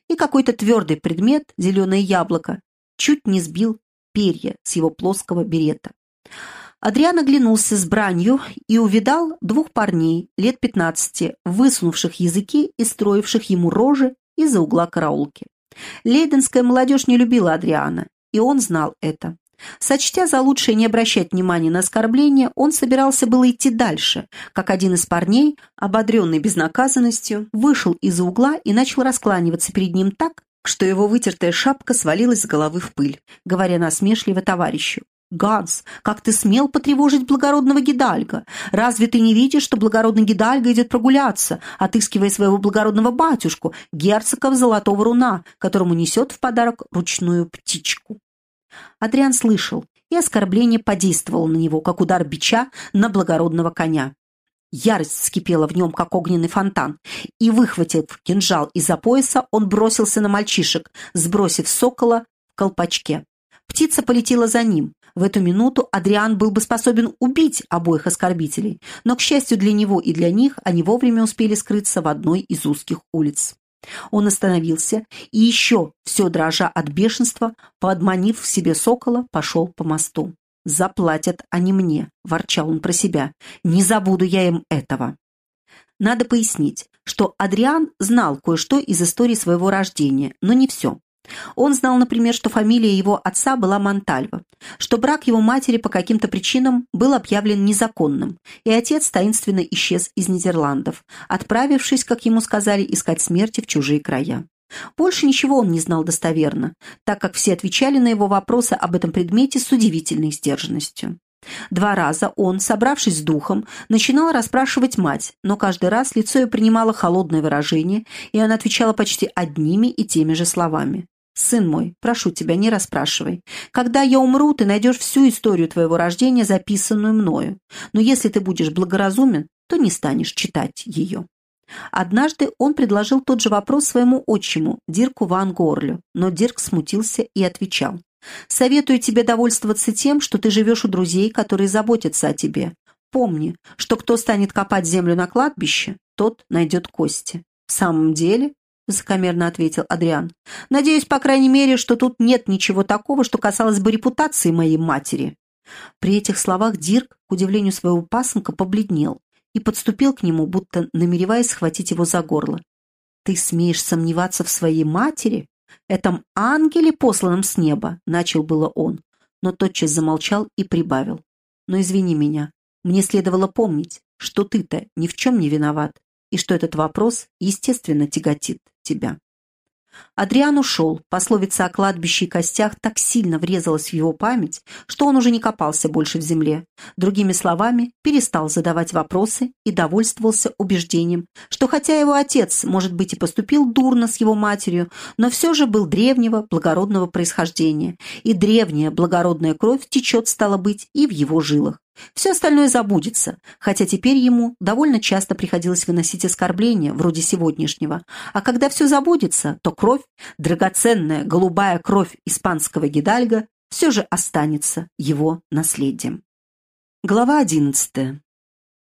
И какой-то твердый предмет, зеленое яблоко, чуть не сбил перья с его плоского берета. Адриан оглянулся с бранью и увидал двух парней лет пятнадцати, высунувших языки и строивших ему рожи из-за угла караулки. Лейденская молодежь не любила Адриана, и он знал это. Сочтя за лучшее не обращать внимания на оскорбления, он собирался было идти дальше, как один из парней, ободренный безнаказанностью, вышел из-за угла и начал раскланиваться перед ним так, что его вытертая шапка свалилась с головы в пыль, говоря насмешливо товарищу. «Ганс, как ты смел потревожить благородного Гидальга? Разве ты не видишь, что благородный Гидальга идет прогуляться, отыскивая своего благородного батюшку, герцога Золотого Руна, которому несет в подарок ручную птичку?» Адриан слышал, и оскорбление подействовало на него, как удар бича на благородного коня. Ярость вскипела в нем, как огненный фонтан, и, выхватив кинжал из-за пояса, он бросился на мальчишек, сбросив сокола в колпачке. Птица полетела за ним. В эту минуту Адриан был бы способен убить обоих оскорбителей, но, к счастью для него и для них, они вовремя успели скрыться в одной из узких улиц. Он остановился и еще, все дрожа от бешенства, подманив в себе сокола, пошел по мосту. «Заплатят они мне», — ворчал он про себя. «Не забуду я им этого». Надо пояснить, что Адриан знал кое-что из истории своего рождения, но не все. Он знал, например, что фамилия его отца была Монтальво, что брак его матери по каким-то причинам был объявлен незаконным, и отец таинственно исчез из Нидерландов, отправившись, как ему сказали, искать смерти в чужие края. Больше ничего он не знал достоверно, так как все отвечали на его вопросы об этом предмете с удивительной сдержанностью. Два раза он, собравшись с духом, начинал расспрашивать мать, но каждый раз лицо ее принимало холодное выражение, и она отвечала почти одними и теми же словами. «Сын мой, прошу тебя, не расспрашивай. Когда я умру, ты найдешь всю историю твоего рождения, записанную мною. Но если ты будешь благоразумен, то не станешь читать ее». Однажды он предложил тот же вопрос своему отчиму, Дирку Ван Горлю, но Дирк смутился и отвечал. «Советую тебе довольствоваться тем, что ты живешь у друзей, которые заботятся о тебе. Помни, что кто станет копать землю на кладбище, тот найдет кости». «В самом деле?» — высокомерно ответил Адриан. «Надеюсь, по крайней мере, что тут нет ничего такого, что касалось бы репутации моей матери». При этих словах Дирк, к удивлению своего пасынка, побледнел и подступил к нему, будто намереваясь схватить его за горло. «Ты смеешь сомневаться в своей матери? Этом ангеле, посланном с неба?» — начал было он, но тотчас замолчал и прибавил. «Но извини меня, мне следовало помнить, что ты-то ни в чем не виноват, и что этот вопрос, естественно, тяготит тебя». Адриан ушел, пословица о кладбище и костях так сильно врезалась в его память, что он уже не копался больше в земле. Другими словами, перестал задавать вопросы и довольствовался убеждением, что хотя его отец, может быть, и поступил дурно с его матерью, но все же был древнего, благородного происхождения, и древняя благородная кровь течет, стало быть, и в его жилах. Все остальное забудется, хотя теперь ему довольно часто приходилось выносить оскорбления, вроде сегодняшнего. А когда все забудется, то кровь, драгоценная голубая кровь испанского гидальга, все же останется его наследием. Глава одиннадцатая.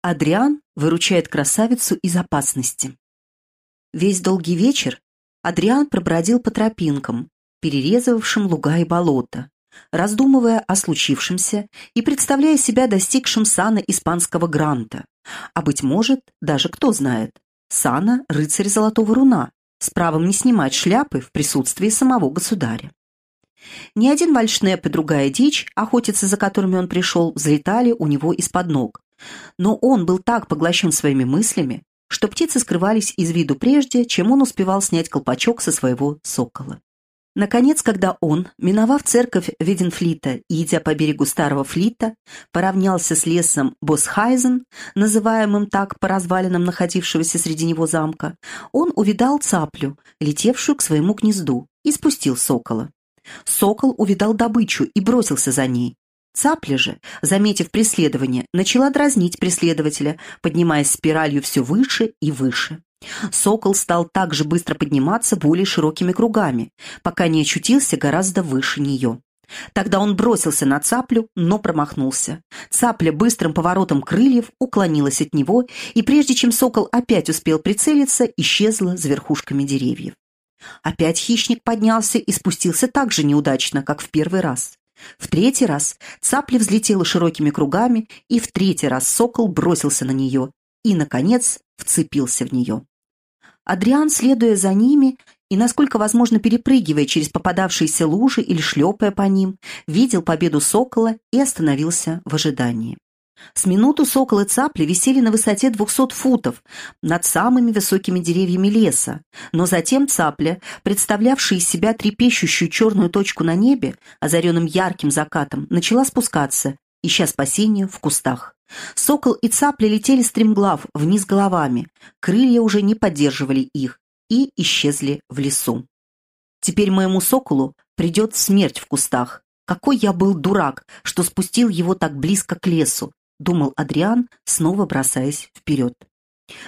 Адриан выручает красавицу из опасности. Весь долгий вечер Адриан пробродил по тропинкам, перерезавшим луга и болота, раздумывая о случившемся и представляя себя достигшим сана испанского гранта, а, быть может, даже кто знает, сана рыцарь Золотого Руна, с правом не снимать шляпы в присутствии самого государя. Ни один вальшнеп и другая дичь, охотиться за которыми он пришел, взлетали у него из-под ног. Но он был так поглощен своими мыслями, что птицы скрывались из виду прежде, чем он успевал снять колпачок со своего сокола. Наконец, когда он, миновав церковь Виденфлита и идя по берегу Старого Флита, поравнялся с лесом Босхайзен, называемым так по развалинам находившегося среди него замка, он увидал цаплю, летевшую к своему гнезду, и спустил сокола. Сокол увидал добычу и бросился за ней. Цапля же, заметив преследование, начала дразнить преследователя, поднимаясь спиралью все выше и выше. Сокол стал также быстро подниматься более широкими кругами, пока не очутился гораздо выше нее. Тогда он бросился на цаплю, но промахнулся. Цапля быстрым поворотом крыльев уклонилась от него, и прежде чем сокол опять успел прицелиться, исчезла за верхушками деревьев. Опять хищник поднялся и спустился так же неудачно, как в первый раз. В третий раз цапля взлетела широкими кругами, и в третий раз сокол бросился на нее и, наконец, вцепился в нее. Адриан, следуя за ними и, насколько возможно, перепрыгивая через попадавшиеся лужи или шлепая по ним, видел победу сокола и остановился в ожидании. С минуту сокол и цапли висели на высоте двухсот футов над самыми высокими деревьями леса, но затем цапля, представлявшая из себя трепещущую черную точку на небе, озаренным ярким закатом, начала спускаться, ища спасения в кустах. Сокол и цапля летели стремглав вниз головами, крылья уже не поддерживали их и исчезли в лесу. Теперь моему соколу придет смерть в кустах. Какой я был дурак, что спустил его так близко к лесу, думал Адриан, снова бросаясь вперед.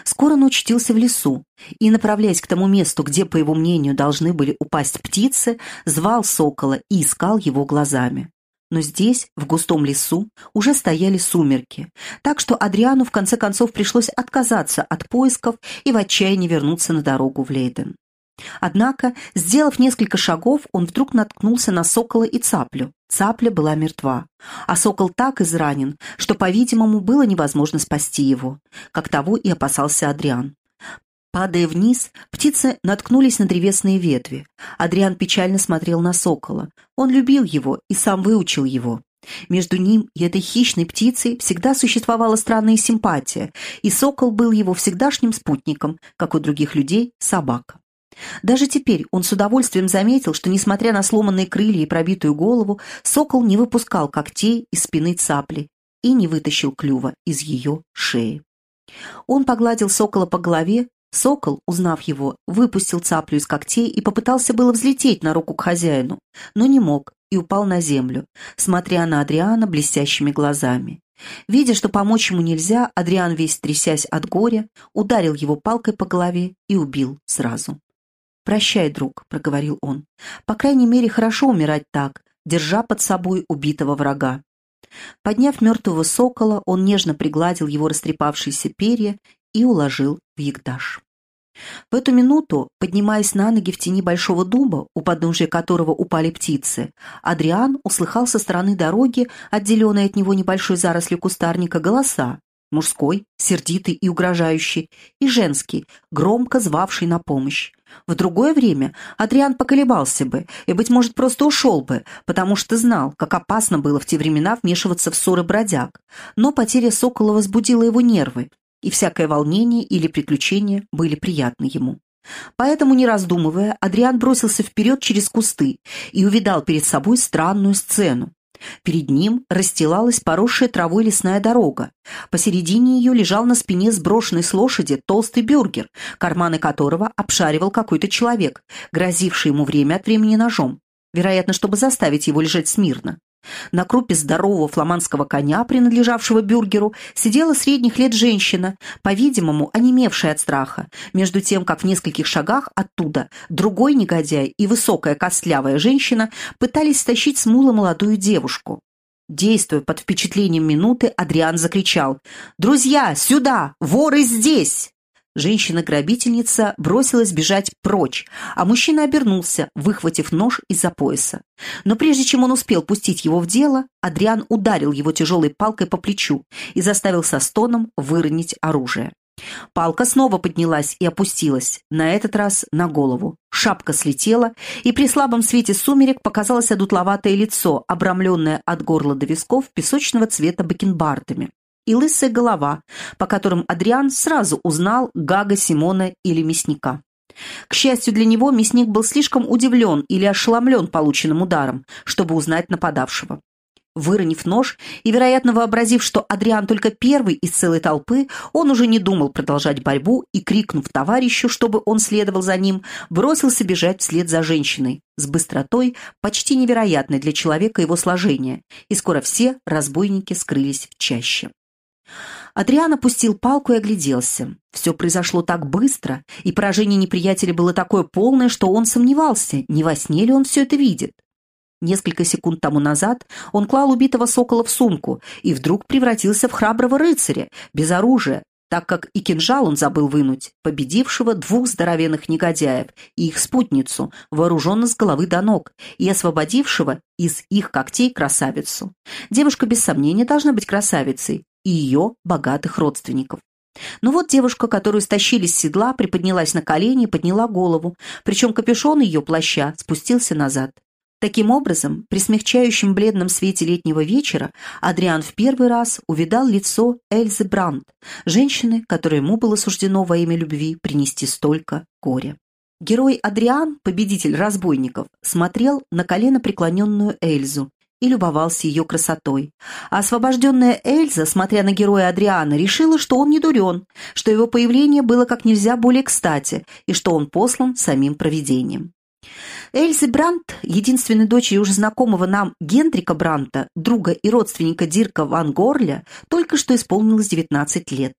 Скоро он учтился в лесу и, направляясь к тому месту, где, по его мнению, должны были упасть птицы, звал сокола и искал его глазами. Но здесь, в густом лесу, уже стояли сумерки, так что Адриану в конце концов пришлось отказаться от поисков и в отчаянии вернуться на дорогу в Лейден. Однако, сделав несколько шагов, он вдруг наткнулся на сокола и цаплю. Цапля была мертва, а сокол так изранен, что, по-видимому, было невозможно спасти его, как того и опасался Адриан. Падая вниз, птицы наткнулись на древесные ветви. Адриан печально смотрел на сокола. Он любил его и сам выучил его. Между ним и этой хищной птицей всегда существовала странная симпатия, и сокол был его всегдашним спутником, как у других людей собака. Даже теперь он с удовольствием заметил, что, несмотря на сломанные крылья и пробитую голову, сокол не выпускал когтей из спины цапли и не вытащил клюва из ее шеи. Он погладил сокола по голове, сокол, узнав его, выпустил цаплю из когтей и попытался было взлететь на руку к хозяину, но не мог и упал на землю, смотря на Адриана блестящими глазами. Видя, что помочь ему нельзя, Адриан, весь трясясь от горя, ударил его палкой по голове и убил сразу. «Прощай, друг», — проговорил он. «По крайней мере, хорошо умирать так, держа под собой убитого врага». Подняв мертвого сокола, он нежно пригладил его растрепавшиеся перья и уложил в ягдаш. В эту минуту, поднимаясь на ноги в тени большого дуба, у подножия которого упали птицы, Адриан услыхал со стороны дороги, отделенной от него небольшой зарослью кустарника, голоса. Мужской, сердитый и угрожающий, и женский, громко звавший на помощь. В другое время Адриан поколебался бы и, быть может, просто ушел бы, потому что знал, как опасно было в те времена вмешиваться в ссоры бродяг. Но потеря сокола возбудила его нервы, и всякое волнение или приключение были приятны ему. Поэтому, не раздумывая, Адриан бросился вперед через кусты и увидал перед собой странную сцену. Перед ним расстилалась поросшая травой лесная дорога. Посередине ее лежал на спине сброшенный с лошади толстый бюргер, карманы которого обшаривал какой-то человек, грозивший ему время от времени ножом, вероятно, чтобы заставить его лежать смирно. На крупе здорового фламандского коня, принадлежавшего бюргеру, сидела средних лет женщина, по-видимому, онемевшая от страха, между тем, как в нескольких шагах оттуда другой негодяй и высокая костлявая женщина пытались стащить с мула молодую девушку. Действуя под впечатлением минуты, Адриан закричал «Друзья, сюда! Воры здесь!» Женщина-грабительница бросилась бежать прочь, а мужчина обернулся, выхватив нож из-за пояса. Но прежде чем он успел пустить его в дело, Адриан ударил его тяжелой палкой по плечу и заставил со стоном выронить оружие. Палка снова поднялась и опустилась, на этот раз на голову. Шапка слетела, и при слабом свете сумерек показалось одутловатое лицо, обрамленное от горла до висков песочного цвета бакенбардами и лысая голова, по которым Адриан сразу узнал Гага Симона или мясника. К счастью для него, мясник был слишком удивлен или ошеломлен полученным ударом, чтобы узнать нападавшего. Выронив нож и, вероятно, вообразив, что Адриан только первый из целой толпы, он уже не думал продолжать борьбу и, крикнув товарищу, чтобы он следовал за ним, бросился бежать вслед за женщиной с быстротой, почти невероятной для человека его сложения, и скоро все разбойники скрылись чаще. Адриан опустил палку и огляделся. Все произошло так быстро, и поражение неприятеля было такое полное, что он сомневался, не во сне ли он все это видит. Несколько секунд тому назад он клал убитого сокола в сумку и вдруг превратился в храброго рыцаря, без оружия, так как и кинжал он забыл вынуть, победившего двух здоровенных негодяев и их спутницу, вооруженно с головы до ног, и освободившего из их когтей красавицу. Девушка без сомнения должна быть красавицей, и ее богатых родственников. Но ну вот девушка, которую стащили с седла, приподнялась на колени и подняла голову, причем капюшон ее плаща спустился назад. Таким образом, при смягчающем бледном свете летнего вечера Адриан в первый раз увидал лицо Эльзы Брандт, женщины, которой ему было суждено во имя любви принести столько горя. Герой Адриан, победитель разбойников, смотрел на колено преклоненную Эльзу и любовался ее красотой. А освобожденная Эльза, смотря на героя Адриана, решила, что он не дурен, что его появление было как нельзя более кстати и что он послан самим провидением. Эльзе Брандт, единственной дочери уже знакомого нам Гендрика Бранта, друга и родственника Дирка Ван Горля, только что исполнилось 19 лет.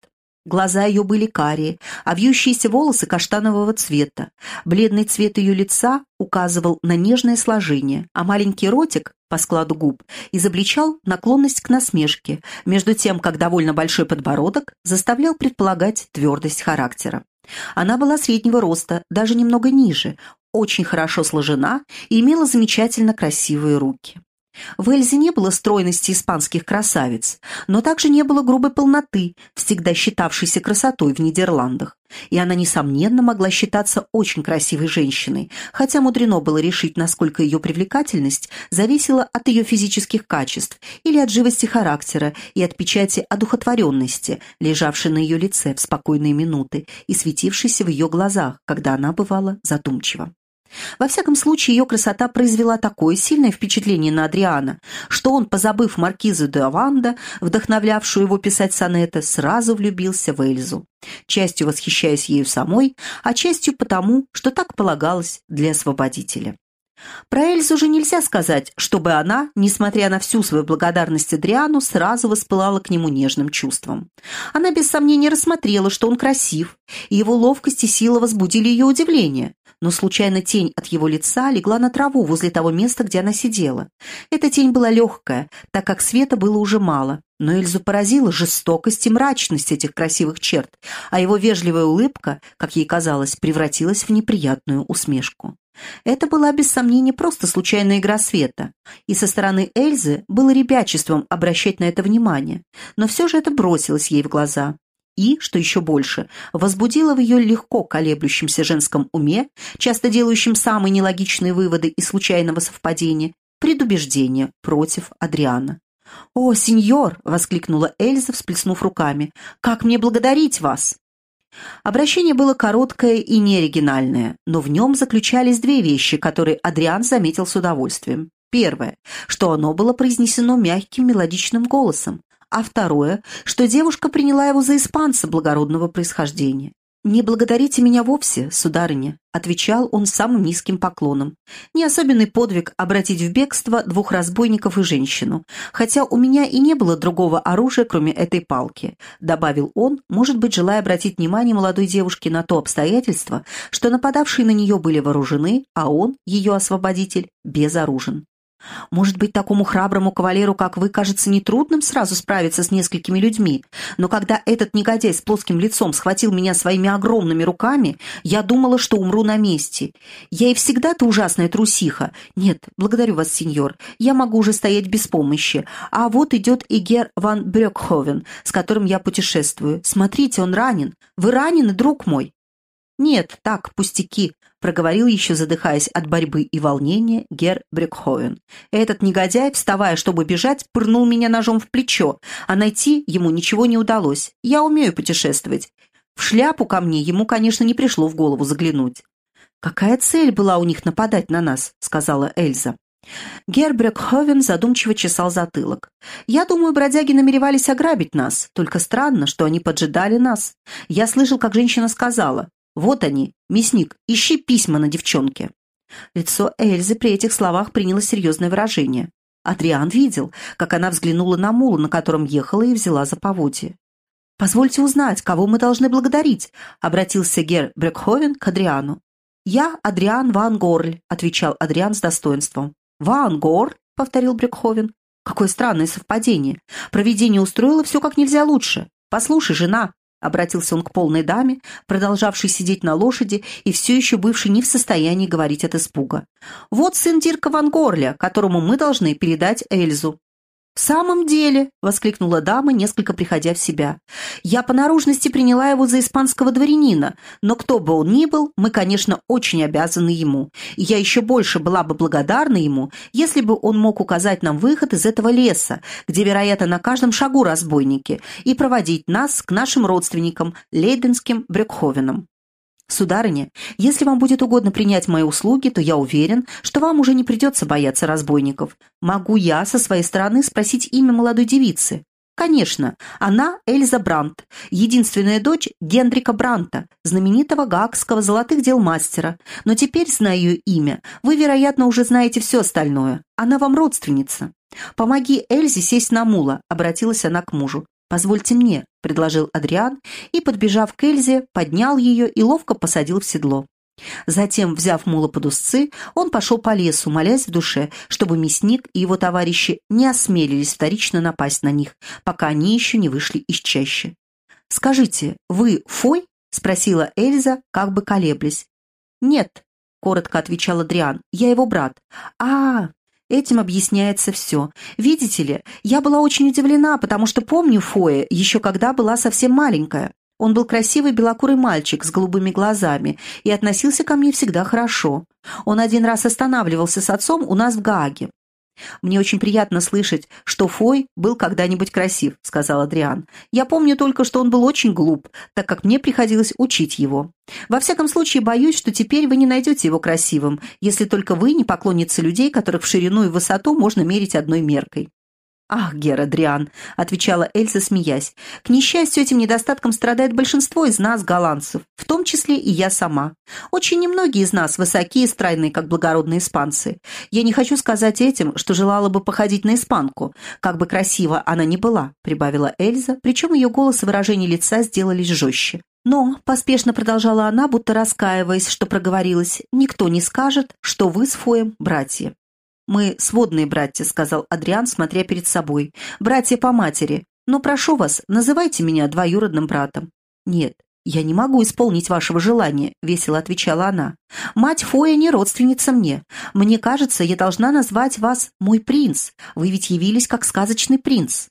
Глаза ее были карие, а вьющиеся волосы каштанового цвета. Бледный цвет ее лица указывал на нежное сложение, а маленький ротик по складу губ изобличал наклонность к насмешке, между тем, как довольно большой подбородок заставлял предполагать твердость характера. Она была среднего роста, даже немного ниже, очень хорошо сложена и имела замечательно красивые руки. В Эльзе не было стройности испанских красавиц, но также не было грубой полноты, всегда считавшейся красотой в Нидерландах. И она, несомненно, могла считаться очень красивой женщиной, хотя мудрено было решить, насколько ее привлекательность зависела от ее физических качеств или от живости характера и от печати одухотворенности, лежавшей на ее лице в спокойные минуты и светившейся в ее глазах, когда она бывала задумчива. Во всяком случае, ее красота произвела такое сильное впечатление на Адриана, что он, позабыв маркизу де Аванда, вдохновлявшую его писать сонеты, сразу влюбился в Эльзу, частью восхищаясь ею самой, а частью потому, что так полагалось для освободителя. Про Эльзу же нельзя сказать, чтобы она, несмотря на всю свою благодарность Адриану, сразу воспылала к нему нежным чувством. Она без сомнения рассмотрела, что он красив, и его ловкость и сила возбудили ее удивление но случайно тень от его лица легла на траву возле того места, где она сидела. Эта тень была легкая, так как света было уже мало, но Эльзу поразила жестокость и мрачность этих красивых черт, а его вежливая улыбка, как ей казалось, превратилась в неприятную усмешку. Это была, без сомнения, просто случайная игра света, и со стороны Эльзы было ребячеством обращать на это внимание, но все же это бросилось ей в глаза и, что еще больше, возбудило в ее легко колеблющемся женском уме, часто делающем самые нелогичные выводы из случайного совпадения, предубеждение против Адриана. «О, сеньор!» — воскликнула Эльза, всплеснув руками. «Как мне благодарить вас!» Обращение было короткое и неоригинальное, но в нем заключались две вещи, которые Адриан заметил с удовольствием. Первое, что оно было произнесено мягким мелодичным голосом, а второе, что девушка приняла его за испанца благородного происхождения. «Не благодарите меня вовсе, сударыня», — отвечал он самым низким поклоном. «Не особенный подвиг обратить в бегство двух разбойников и женщину, хотя у меня и не было другого оружия, кроме этой палки», — добавил он, может быть, желая обратить внимание молодой девушки на то обстоятельство, что нападавшие на нее были вооружены, а он, ее освободитель, безоружен. Может быть, такому храброму кавалеру, как вы, кажется нетрудным сразу справиться с несколькими людьми, но когда этот негодяй с плоским лицом схватил меня своими огромными руками, я думала, что умру на месте. Я и всегда-то ужасная трусиха. Нет, благодарю вас, сеньор, я могу уже стоять без помощи. А вот идет и Гер ван Брёкховен, с которым я путешествую. Смотрите, он ранен. Вы ранены, друг мой?» «Нет, так, пустяки», проговорил еще задыхаясь от борьбы и волнения Гер Брекховен. Этот негодяй, вставая, чтобы бежать, пырнул меня ножом в плечо, а найти ему ничего не удалось. Я умею путешествовать. В шляпу ко мне ему, конечно, не пришло в голову заглянуть. «Какая цель была у них нападать на нас?» — сказала Эльза. Гербрек Ховен задумчиво чесал затылок. «Я думаю, бродяги намеревались ограбить нас. Только странно, что они поджидали нас. Я слышал, как женщина сказала, вот они, мясник, ищи письма на девчонке». Лицо Эльзы при этих словах приняло серьезное выражение. Адриан видел, как она взглянула на мула, на котором ехала, и взяла за поводье. «Позвольте узнать, кого мы должны благодарить», — обратился Гер Брекховен к Адриану. «Я Адриан Ван Горль», — отвечал Адриан с достоинством. «Ван Горль?» — повторил Брекховен. «Какое странное совпадение. Провидение устроило все как нельзя лучше. Послушай, жена, Обратился он к полной даме, продолжавшей сидеть на лошади и все еще бывшей не в состоянии говорить от испуга. «Вот сын Дирка Ван Горля, которому мы должны передать Эльзу. «В самом деле!» — воскликнула дама, несколько приходя в себя. «Я по наружности приняла его за испанского дворянина, но кто бы он ни был, мы, конечно, очень обязаны ему. Я еще больше была бы благодарна ему, если бы он мог указать нам выход из этого леса, где, вероятно, на каждом шагу разбойники, и проводить нас к нашим родственникам, лейденским Брюкховенам. «Сударыня, если вам будет угодно принять мои услуги, то я уверен, что вам уже не придется бояться разбойников. Могу я со своей стороны спросить имя молодой девицы?» Конечно, она Эльза Брант, единственная дочь Гендрика Бранта, знаменитого гаагского золотых дел мастера. Но теперь, зная ее имя, вы, вероятно, уже знаете все остальное. Она вам родственница. «Помоги Эльзе сесть на мула», — обратилась она к мужу. «Позвольте мне», — предложил Адриан, и, подбежав к Эльзе, поднял ее и ловко посадил в седло. Затем, взяв мула под узцы, он пошел по лесу, молясь в душе, чтобы мясник и его товарищи не осмелились вторично напасть на них, пока они еще не вышли из чащи. «Скажите, вы Фой?» — спросила Эльза, как бы колеблясь. «Нет», — коротко отвечал Адриан, — «я его брат». «А, Этим объясняется все. Видите ли, я была очень удивлена, потому что помню Фоя еще когда была совсем маленькая. Он был красивый белокурый мальчик с голубыми глазами и относился ко мне всегда хорошо. Он один раз останавливался с отцом у нас в Гааге. «Мне очень приятно слышать, что Фой был когда-нибудь красив», — сказал Адриан. «Я помню только, что он был очень глуп, так как мне приходилось учить его. Во всяком случае, боюсь, что теперь вы не найдете его красивым, если только вы не поклонницы людей, которых в ширину и высоту можно мерить одной меркой. «Ах, Гера Дриан», — отвечала Эльза, смеясь, «к несчастью, этим недостатком страдает большинство из нас, голландцев, в том числе и я сама. Очень немногие из нас высокие и стройные, как благородные испанцы. Я не хочу сказать этим, что желала бы походить на испанку, как бы красиво она ни была», — прибавила Эльза, причем ее голос и выражение лица сделались жестче. Но, поспешно продолжала она, будто раскаиваясь, что проговорилась, никто не скажет, что вы с Фоем братья. «Мы сводные братья», — сказал Адриан, смотря перед собой. «Братья по матери. Но прошу вас, называйте меня двоюродным братом». «Нет, я не могу исполнить вашего желания», — весело отвечала она. «Мать Фоя не родственница мне. Мне кажется, я должна назвать вас мой принц. Вы ведь явились как сказочный принц».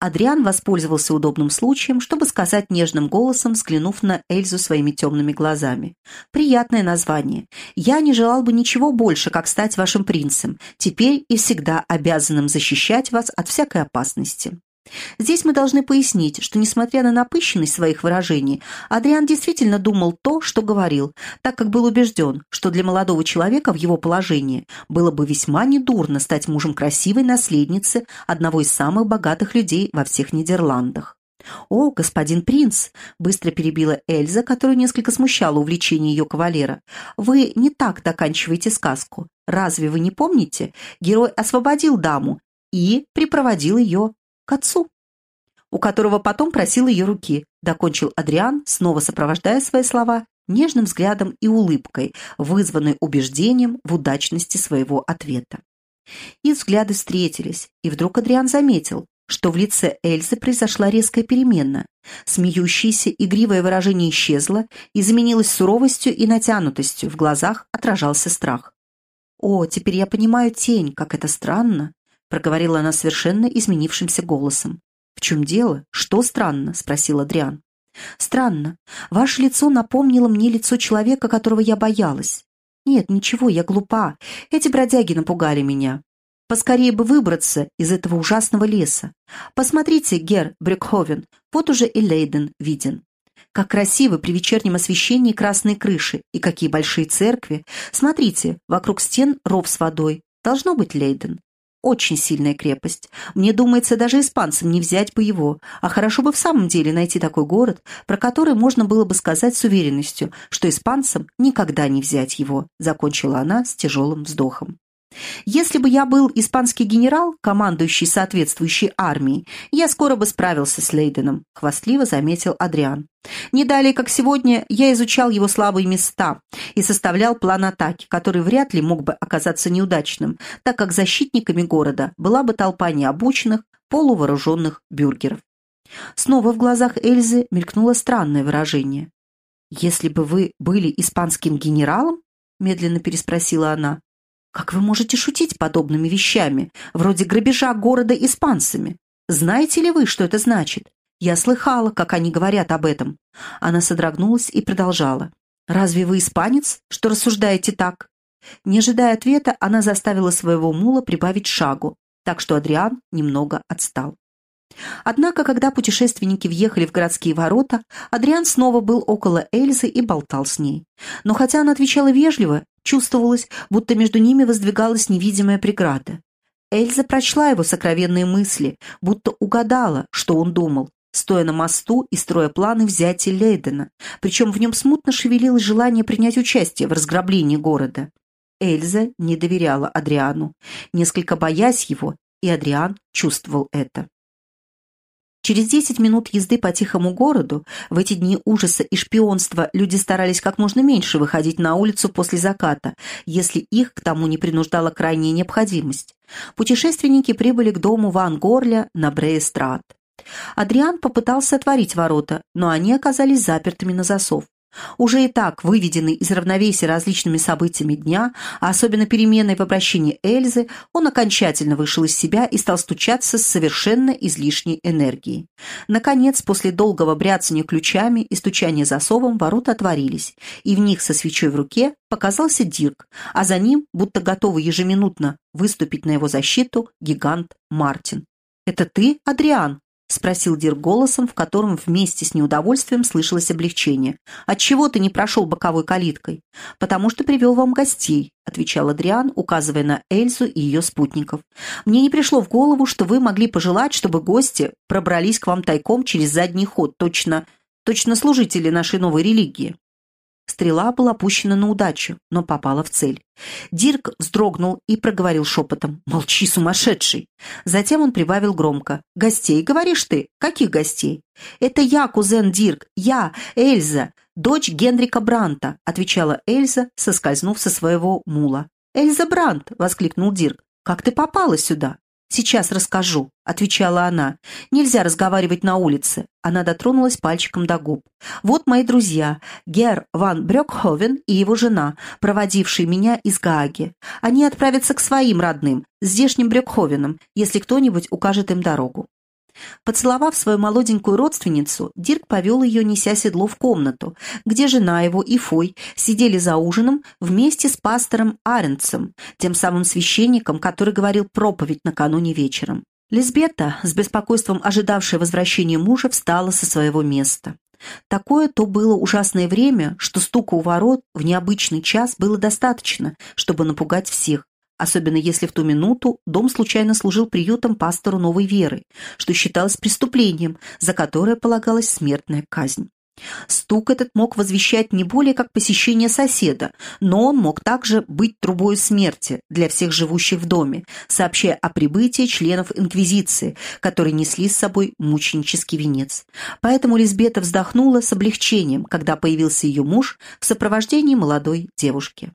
Адриан воспользовался удобным случаем, чтобы сказать нежным голосом, взглянув на Эльзу своими темными глазами. «Приятное название. Я не желал бы ничего больше, как стать вашим принцем, теперь и всегда обязанным защищать вас от всякой опасности». Здесь мы должны пояснить, что, несмотря на напыщенность своих выражений, Адриан действительно думал то, что говорил, так как был убежден, что для молодого человека в его положении было бы весьма недурно стать мужем красивой наследницы одного из самых богатых людей во всех Нидерландах. «О, господин принц!» — быстро перебила Эльза, которую несколько смущало увлечение ее кавалера. «Вы не так доканчиваете сказку. Разве вы не помните? Герой освободил даму и припроводил ее к отцу, у которого потом просил ее руки, докончил Адриан, снова сопровождая свои слова нежным взглядом и улыбкой, вызванной убеждением в удачности своего ответа. И взгляды встретились, и вдруг Адриан заметил, что в лице Эльзы произошла резкая перемена. Смеющееся, игривое выражение исчезло и заменилось суровостью и натянутостью, в глазах отражался страх. «О, теперь я понимаю тень, как это странно!» — проговорила она совершенно изменившимся голосом. «В чем дело? Что странно?» — спросил Адриан. «Странно. Ваше лицо напомнило мне лицо человека, которого я боялась. Нет, ничего, я глупа. Эти бродяги напугали меня. Поскорее бы выбраться из этого ужасного леса. Посмотрите, Гер Брюкховен, вот уже и Лейден виден. Как красивы при вечернем освещении красные крыши и какие большие церкви. Смотрите, вокруг стен ров с водой. Должно быть Лейден. Очень сильная крепость. Мне думается, даже испанцам не взять бы его. А хорошо бы в самом деле найти такой город, про который можно было бы сказать с уверенностью, что испанцам никогда не взять его», закончила она с тяжелым вздохом. Если бы я был испанский генерал, командующий соответствующей армией, я скоро бы справился с Лейденом», — хвастливо заметил Адриан. «Не далее, как сегодня, я изучал его слабые места и составлял план атаки, который вряд ли мог бы оказаться неудачным, так как защитниками города была бы толпа необученных, полувооруженных бюргеров». Снова в глазах Эльзы мелькнуло странное выражение. «Если бы вы были испанским генералом?» — медленно переспросила она. Как вы можете шутить подобными вещами, вроде грабежа города испанцами? Знаете ли вы, что это значит? Я слыхала, как они говорят об этом. Она содрогнулась и продолжала. «Разве вы испанец, что рассуждаете так?» Не ожидая ответа, она заставила своего мула прибавить шагу, так что Адриан немного отстал. Однако, когда путешественники въехали в городские ворота, Адриан снова был около Эльзы и болтал с ней. Но хотя она отвечала вежливо, чувствовалось, будто между ними воздвигалась невидимая преграда. Эльза прочла его сокровенные мысли, будто угадала, что он думал, стоя на мосту и строя планы взятия Лейдена, причем в нем смутно шевелилось желание принять участие в разграблении города. Эльза не доверяла Адриану, несколько боясь его, и Адриан чувствовал это. Через 10 минут езды по тихому городу, в эти дни ужаса и шпионства люди старались как можно меньше выходить на улицу после заката, если их к тому не принуждала крайняя необходимость. Путешественники прибыли к дому Ван Горля на Брейстрат. Адриан попытался отворить ворота, но они оказались запертыми на засов. Уже и так, выведенный из равновесия различными событиями дня, а особенно переменой в обращении Эльзы, он окончательно вышел из себя и стал стучаться с совершенно излишней энергией. Наконец, после долгого бряцания ключами и стучания засовом, ворота отворились, и в них со свечой в руке показался Дирк, а за ним, будто готовый ежеминутно выступить на его защиту, гигант Мартин. «Это ты, Адриан?» — спросил Дирк голосом, в котором вместе с неудовольствием слышалось облегчение. «Отчего ты не прошел боковой калиткой?» «Потому что привел вам гостей», — отвечал Адриан, указывая на Эльзу и ее спутников. «Мне не пришло в голову, что вы могли пожелать, чтобы гости пробрались к вам тайком через задний ход, точно, точно служители нашей новой религии». Стрела была пущена на удачу, но попала в цель. Дирк вздрогнул и проговорил шепотом. «Молчи, сумасшедший!» Затем он прибавил громко. «Гостей, говоришь ты? Каких гостей?» «Это я, кузен Дирк, я, Эльза, дочь Генрика Бранта», отвечала Эльза, соскользнув со своего мула. «Эльза Брант!» — воскликнул Дирк. «Как ты попала сюда?» «Сейчас расскажу», — отвечала она. «Нельзя разговаривать на улице». Она дотронулась пальчиком до губ. «Вот мои друзья, Гер ван Брёкховен и его жена, проводившие меня из Гааги. Они отправятся к своим родным, здешним Брёкховенам, если кто-нибудь укажет им дорогу». Поцеловав свою молоденькую родственницу, Дирк повел ее, неся седло в комнату, где жена его и Фой сидели за ужином вместе с пастором Аренцем, тем самым священником, который говорил проповедь накануне вечером. Лизбета, с беспокойством ожидавшая возвращения мужа, встала со своего места. Такое то было ужасное время, что стука у ворот в необычный час было достаточно, чтобы напугать всех, особенно если в ту минуту дом случайно служил приютом пастору новой веры, что считалось преступлением, за которое полагалась смертная казнь. Стук этот мог возвещать не более как посещение соседа, но он мог также быть трубой смерти для всех живущих в доме, сообщая о прибытии членов Инквизиции, которые несли с собой мученический венец. Поэтому Лизбета вздохнула с облегчением, когда появился ее муж в сопровождении молодой девушки.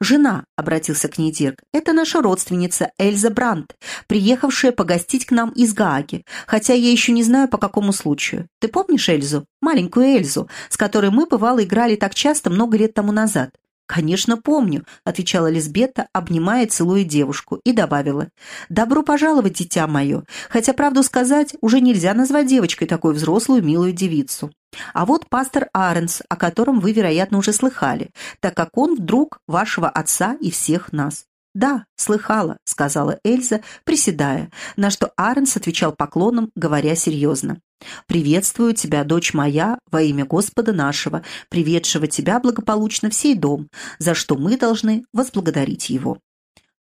«Жена», — обратился к ней Дирк, — «это наша родственница Эльза Брандт, приехавшая погостить к нам из Гааги, хотя я еще не знаю, по какому случаю. Ты помнишь Эльзу? Маленькую Эльзу, с которой мы, бывало, играли так часто много лет тому назад. «Конечно, помню», — отвечала Лизбета, обнимая и целуя девушку, и добавила. «Добро пожаловать, дитя мое, хотя, правду сказать, уже нельзя назвать девочкой такую взрослую милую девицу. А вот пастор Аренс, о котором вы, вероятно, уже слыхали, так как он вдруг вашего отца и всех нас. «Да, слыхала», — сказала Эльза, приседая, на что Аренс отвечал поклоном, говоря серьезно. «Приветствую тебя, дочь моя, во имя Господа нашего, приведшего тебя благополучно в сей дом, за что мы должны возблагодарить его».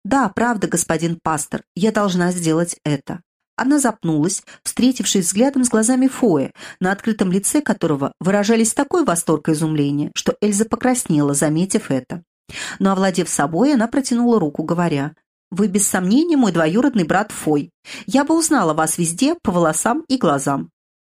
«Да, правда, господин пастор, я должна сделать это». Она запнулась, встретившись взглядом с глазами Фоя, на открытом лице которого выражались такой восторг и изумление, что Эльза покраснела, заметив это. Но, овладев собой, она протянула руку, говоря, «Вы, без сомнения, мой двоюродный брат Фой. Я бы узнала вас везде по волосам и глазам».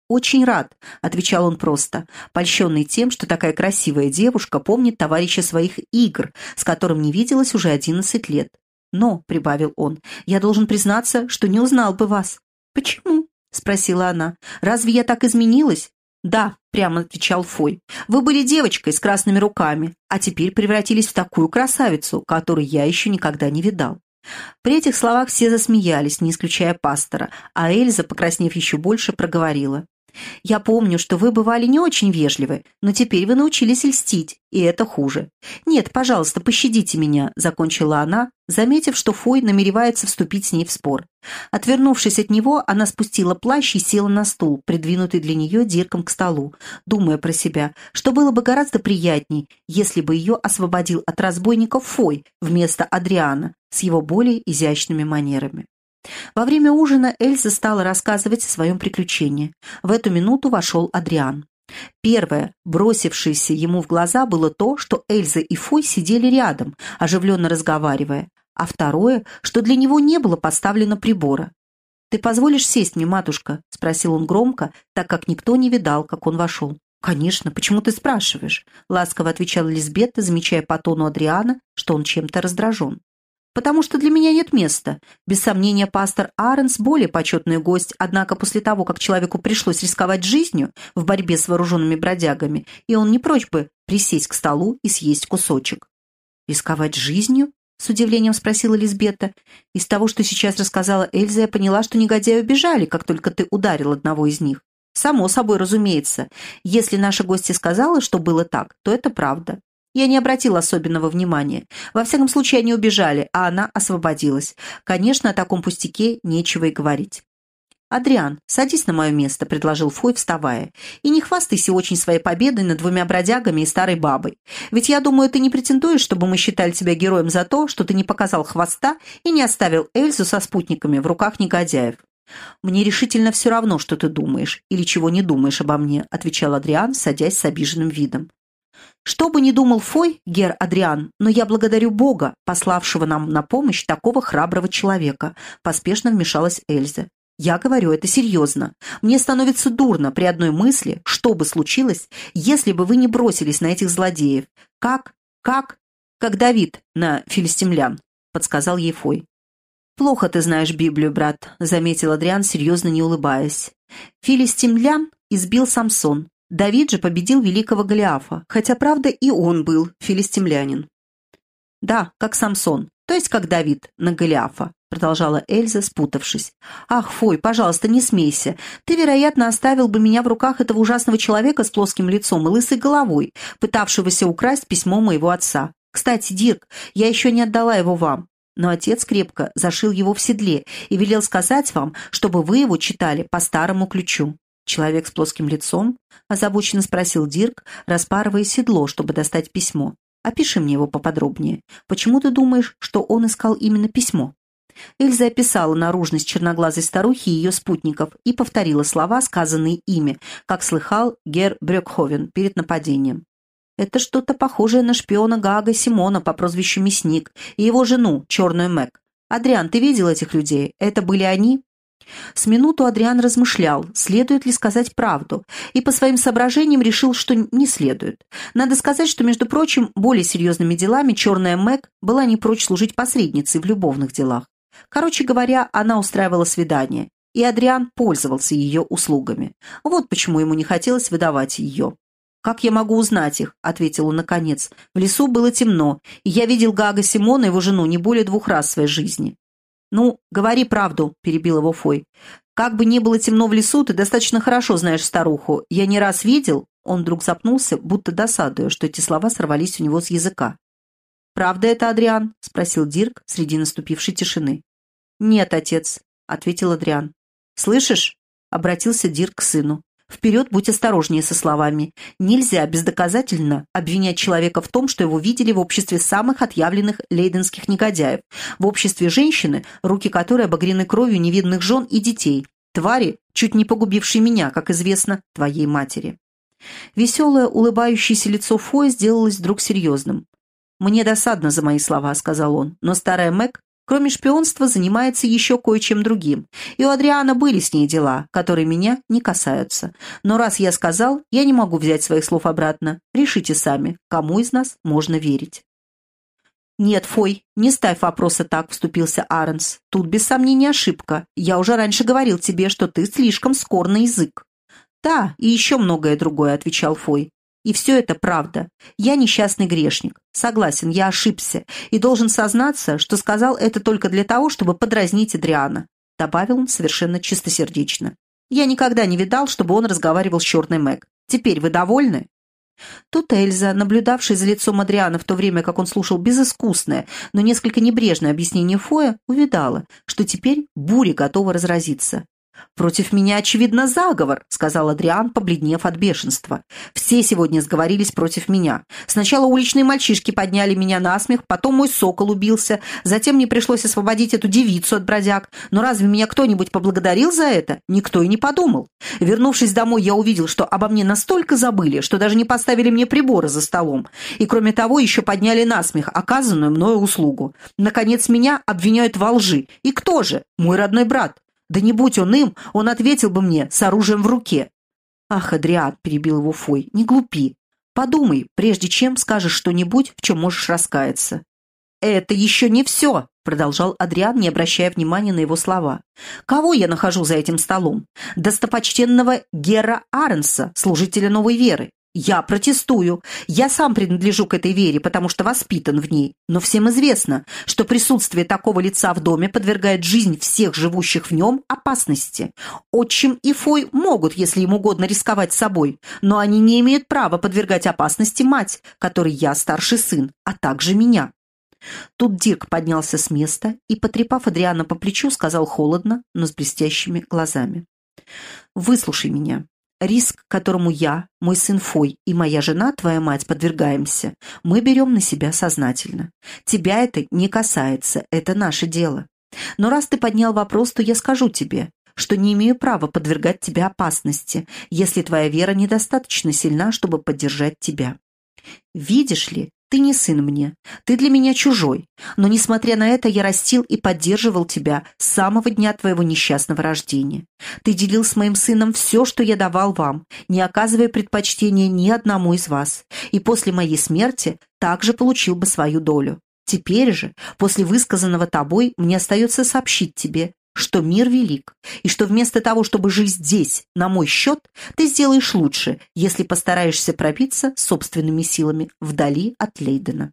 «Очень рад», — отвечал он просто, польщенный тем, что такая красивая девушка помнит товарища своих игр, с которым не виделась уже одиннадцать лет. «Но», — прибавил он, — «я должен признаться, что не узнал бы вас». «Почему?» — спросила она. «Разве я так изменилась? «Да», — прямо отвечал Фой, — «вы были девочкой с красными руками, а теперь превратились в такую красавицу, которую я еще никогда не видал». При этих словах все засмеялись, не исключая пастора, а Эльза, покраснев еще больше, проговорила. Я помню, что вы бывали не очень вежливы, но теперь вы научились льстить, и это хуже. Нет, пожалуйста, пощадите меня», — закончила она, заметив, что Фой намеревается вступить с ней в спор. Отвернувшись от него, она спустила плащ и села на стул, придвинутый для нее дирком к столу, думая про себя, что было бы гораздо приятней, если бы ее освободил от разбойников Фой вместо Адриана с его более изящными манерами. Во время ужина Эльза стала рассказывать о своем приключении. В эту минуту вошел Адриан. Первое, бросившееся ему в глаза, было то, что Эльза и Фой сидели рядом, оживленно разговаривая, а второе, что для него не было поставлено прибора. «Ты позволишь сесть мне, матушка?» — спросил он громко, так как никто не видал, как он вошел. «Конечно, почему ты спрашиваешь?» — ласково отвечала Лизбета, замечая по тону Адриана, что он чем-то раздражен. Потому что для меня нет места. Без сомнения, пастор Аренс более почетный гость, однако после того, как человеку пришлось рисковать жизнью в борьбе с вооруженными бродягами, и он не прочь бы присесть к столу и съесть кусочек. «Рисковать жизнью?» — с удивлением спросила Лизбета. «Из того, что сейчас рассказала Эльза, я поняла, что негодяи убежали, как только ты ударил одного из них. Само собой, разумеется. Если наша гостья сказала, что было так, то это правда. Я не обратил особенного внимания. Во всяком случае, они убежали, а она освободилась. Конечно, о таком пустяке нечего и говорить. «Адриан, садись на мое место», — предложил Фой, вставая. «И не хвастайся очень своей победой над двумя бродягами и старой бабой. Ведь я думаю, ты не претендуешь, чтобы мы считали тебя героем за то, что ты не показал хвоста и не оставил Эльзу со спутниками в руках негодяев». «Мне решительно все равно, что ты думаешь или чего не думаешь обо мне», — отвечал Адриан, садясь с обиженным видом. Что бы ни думал Фой, гер Адриан, но я благодарю Бога, пославшего нам на помощь такого храброго человека, поспешно вмешалась Эльза. Я говорю это серьезно. Мне становится дурно при одной мысли, что бы случилось, если бы вы не бросились на этих злодеев. Как, как, как Давид на филистимлян, подсказал ей Фой. «Плохо ты знаешь Библию, брат», — заметил Адриан, серьезно не улыбаясь. «Филистимлян избил Самсон, Давид же победил великого Голиафа, хотя, правда, и он был филистимлянин. «Да, как Самсон, то есть как Давид на Голиафа», продолжала Эльза, спутавшись. «Ах, Фой, пожалуйста, не смейся. Ты, вероятно, оставил бы меня в руках этого ужасного человека с плоским лицом и лысой головой, пытавшегося украсть письмо моего отца. Кстати, Дирк, я еще не отдала его вам. Но отец крепко зашил его в седле и велел сказать вам, чтобы вы его читали по старому ключу. Человек с плоским лицом озабоченно спросил Дирк, распарывая седло, чтобы достать письмо. «Опиши мне его поподробнее. Почему ты думаешь, что он искал именно письмо?» Эльза описала наружность черноглазой старухи и ее спутников и повторила слова, сказанные ими, как слыхал Гер Брёкховен перед нападением. «Это что-то похожее на шпиона Гага Симона по прозвищу Мясник и его жену, Черную Мэг. Адриан, ты видел этих людей? Это были они?» С минуту Адриан размышлял, следует ли сказать правду, и по своим соображениям решил, что не следует. Надо сказать, что, между прочим, более серьезными делами черная Мэг была не прочь служить посредницей в любовных делах. Короче говоря, она устраивала свидание, и Адриан пользовался ее услугами. Вот почему ему не хотелось выдавать ее. «Как я могу узнать их?» — ответил он наконец. «В лесу было темно, и я видел Гага Симона и его жену не более двух раз в своей жизни. «Ну, говори правду», — перебил его Фой. «Как бы ни было темно в лесу, ты достаточно хорошо знаешь старуху. Я не раз видел...» Он вдруг запнулся, будто досадуя, что эти слова сорвались у него с языка. «Правда это, Адриан?» — спросил Дирк среди наступившей тишины. «Нет, отец», — ответил Адриан. «Слышишь?» — обратился Дирк к сыну. Вперед будь осторожнее со словами. Нельзя бездоказательно обвинять человека в том, что его видели в обществе самых отъявленных лейденских негодяев, в обществе женщины, руки которой обогрены кровью невидных жен и детей, твари, чуть не погубившей меня, как известно, твоей матери. Веселое, улыбающееся лицо Фоя сделалось вдруг серьезным. «Мне досадно за мои слова», — сказал он, «но старая Мэг Кроме шпионства, занимается еще кое-чем другим. И у Адриана были с ней дела, которые меня не касаются. Но раз я сказал, я не могу взять своих слов обратно. Решите сами, кому из нас можно верить. «Нет, Фой, не ставь вопроса так», — вступился Аренс. «Тут без сомнения ошибка. Я уже раньше говорил тебе, что ты слишком скор на язык». «Да, и еще многое другое», — отвечал Фой. И все это правда. Я несчастный грешник. Согласен, я ошибся. И должен сознаться, что сказал это только для того, чтобы подразнить Адриана. Добавил он совершенно чистосердечно. Я никогда не видал, чтобы он разговаривал с черной Мэг. Теперь вы довольны? Тут Эльза, наблюдавшая за лицом Адриана в то время, как он слушал безыскусное, но несколько небрежное объяснение Фоя, увидала, что теперь буря готова разразиться. «Против меня, очевидно, заговор», — сказал Адриан, побледнев от бешенства. «Все сегодня сговорились против меня. Сначала уличные мальчишки подняли меня на смех, потом мой сокол убился, затем мне пришлось освободить эту девицу от бродяг. Но разве меня кто-нибудь поблагодарил за это? Никто и не подумал. Вернувшись домой, я увидел, что обо мне настолько забыли, что даже не поставили мне приборы за столом. И кроме того, еще подняли на смех оказанную мною услугу. Наконец, меня обвиняют во лжи. И кто же? Мой родной брат. Да не будь он им, он ответил бы мне с оружием в руке. Ах, Адриан, перебил его Фой, не глупи. Подумай, прежде чем скажешь что-нибудь, в чем можешь раскаяться. «Это еще не все!» продолжал Адриан, не обращая внимания на его слова. «Кого я нахожу за этим столом? Достопочтенного Гера Аренса, служителя новой веры. Я протестую. Я сам принадлежу к этой вере, потому что воспитан в ней. Но всем известно, что присутствие такого лица в доме подвергает жизнь всех живущих в нем опасности. Отчим и Фой могут, если им угодно, рисковать собой, но они не имеют права подвергать опасности мать, которой я старший сын, а также меня. Тут Дирк поднялся с места и, потрепав Адриана по плечу, сказал холодно, но с блестящими глазами. «Выслушай меня. Риск, которому я, мой сын Фой и моя жена, твоя мать, подвергаемся, мы берем на себя сознательно. Тебя это не касается, это наше дело. Но раз ты поднял вопрос, то я скажу тебе, что не имею права подвергать тебя опасности, если твоя вера недостаточно сильна, чтобы поддержать тебя. Видишь ли, ты не сын мне, ты для меня чужой, но, несмотря на это, я растил и поддерживал тебя с самого дня твоего несчастного рождения. Ты делил с моим сыном все, что я давал вам, не оказывая предпочтения ни одному из вас, и после моей смерти также получил бы свою долю. Теперь же, после высказанного тобой, мне остается сообщить тебе, что мир велик, и что вместо того, чтобы жить здесь, на мой счет, ты сделаешь лучше, если постараешься пробиться собственными силами вдали от Лейдена.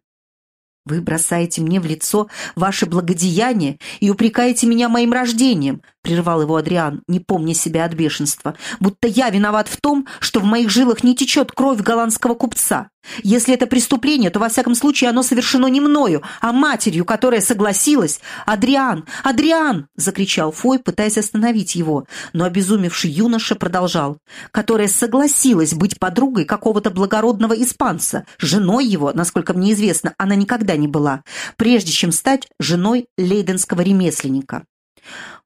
Вы бросаете мне в лицо ваше благодеяние и упрекаете меня моим рождением, прервал его Адриан, не помня себя от бешенства, будто я виноват в том, что в моих жилах не течет кровь голландского купца. Если это преступление, то во всяком случае оно совершено не мною, а матерью, которая согласилась. «Адриан! Адриан!» — закричал Фой, пытаясь остановить его, но обезумевший юноша продолжал. «Которая согласилась быть подругой какого-то благородного испанца. Женой его, насколько мне известно, она никогда не была, прежде чем стать женой лейденского ремесленника».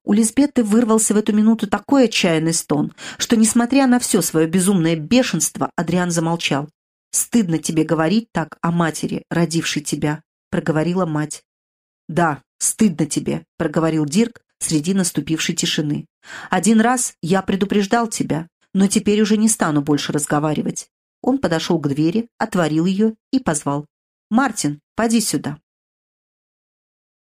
У Лизбеты вырвался в эту минуту такой отчаянный стон, что, несмотря на все свое безумное бешенство, Адриан замолчал. «Стыдно тебе говорить так о матери, родившей тебя», — проговорила мать. «Да, стыдно тебе», — проговорил Дирк среди наступившей тишины. «Один раз я предупреждал тебя, но теперь уже не стану больше разговаривать». Он подошел к двери, отворил ее и позвал. «Мартин, поди сюда».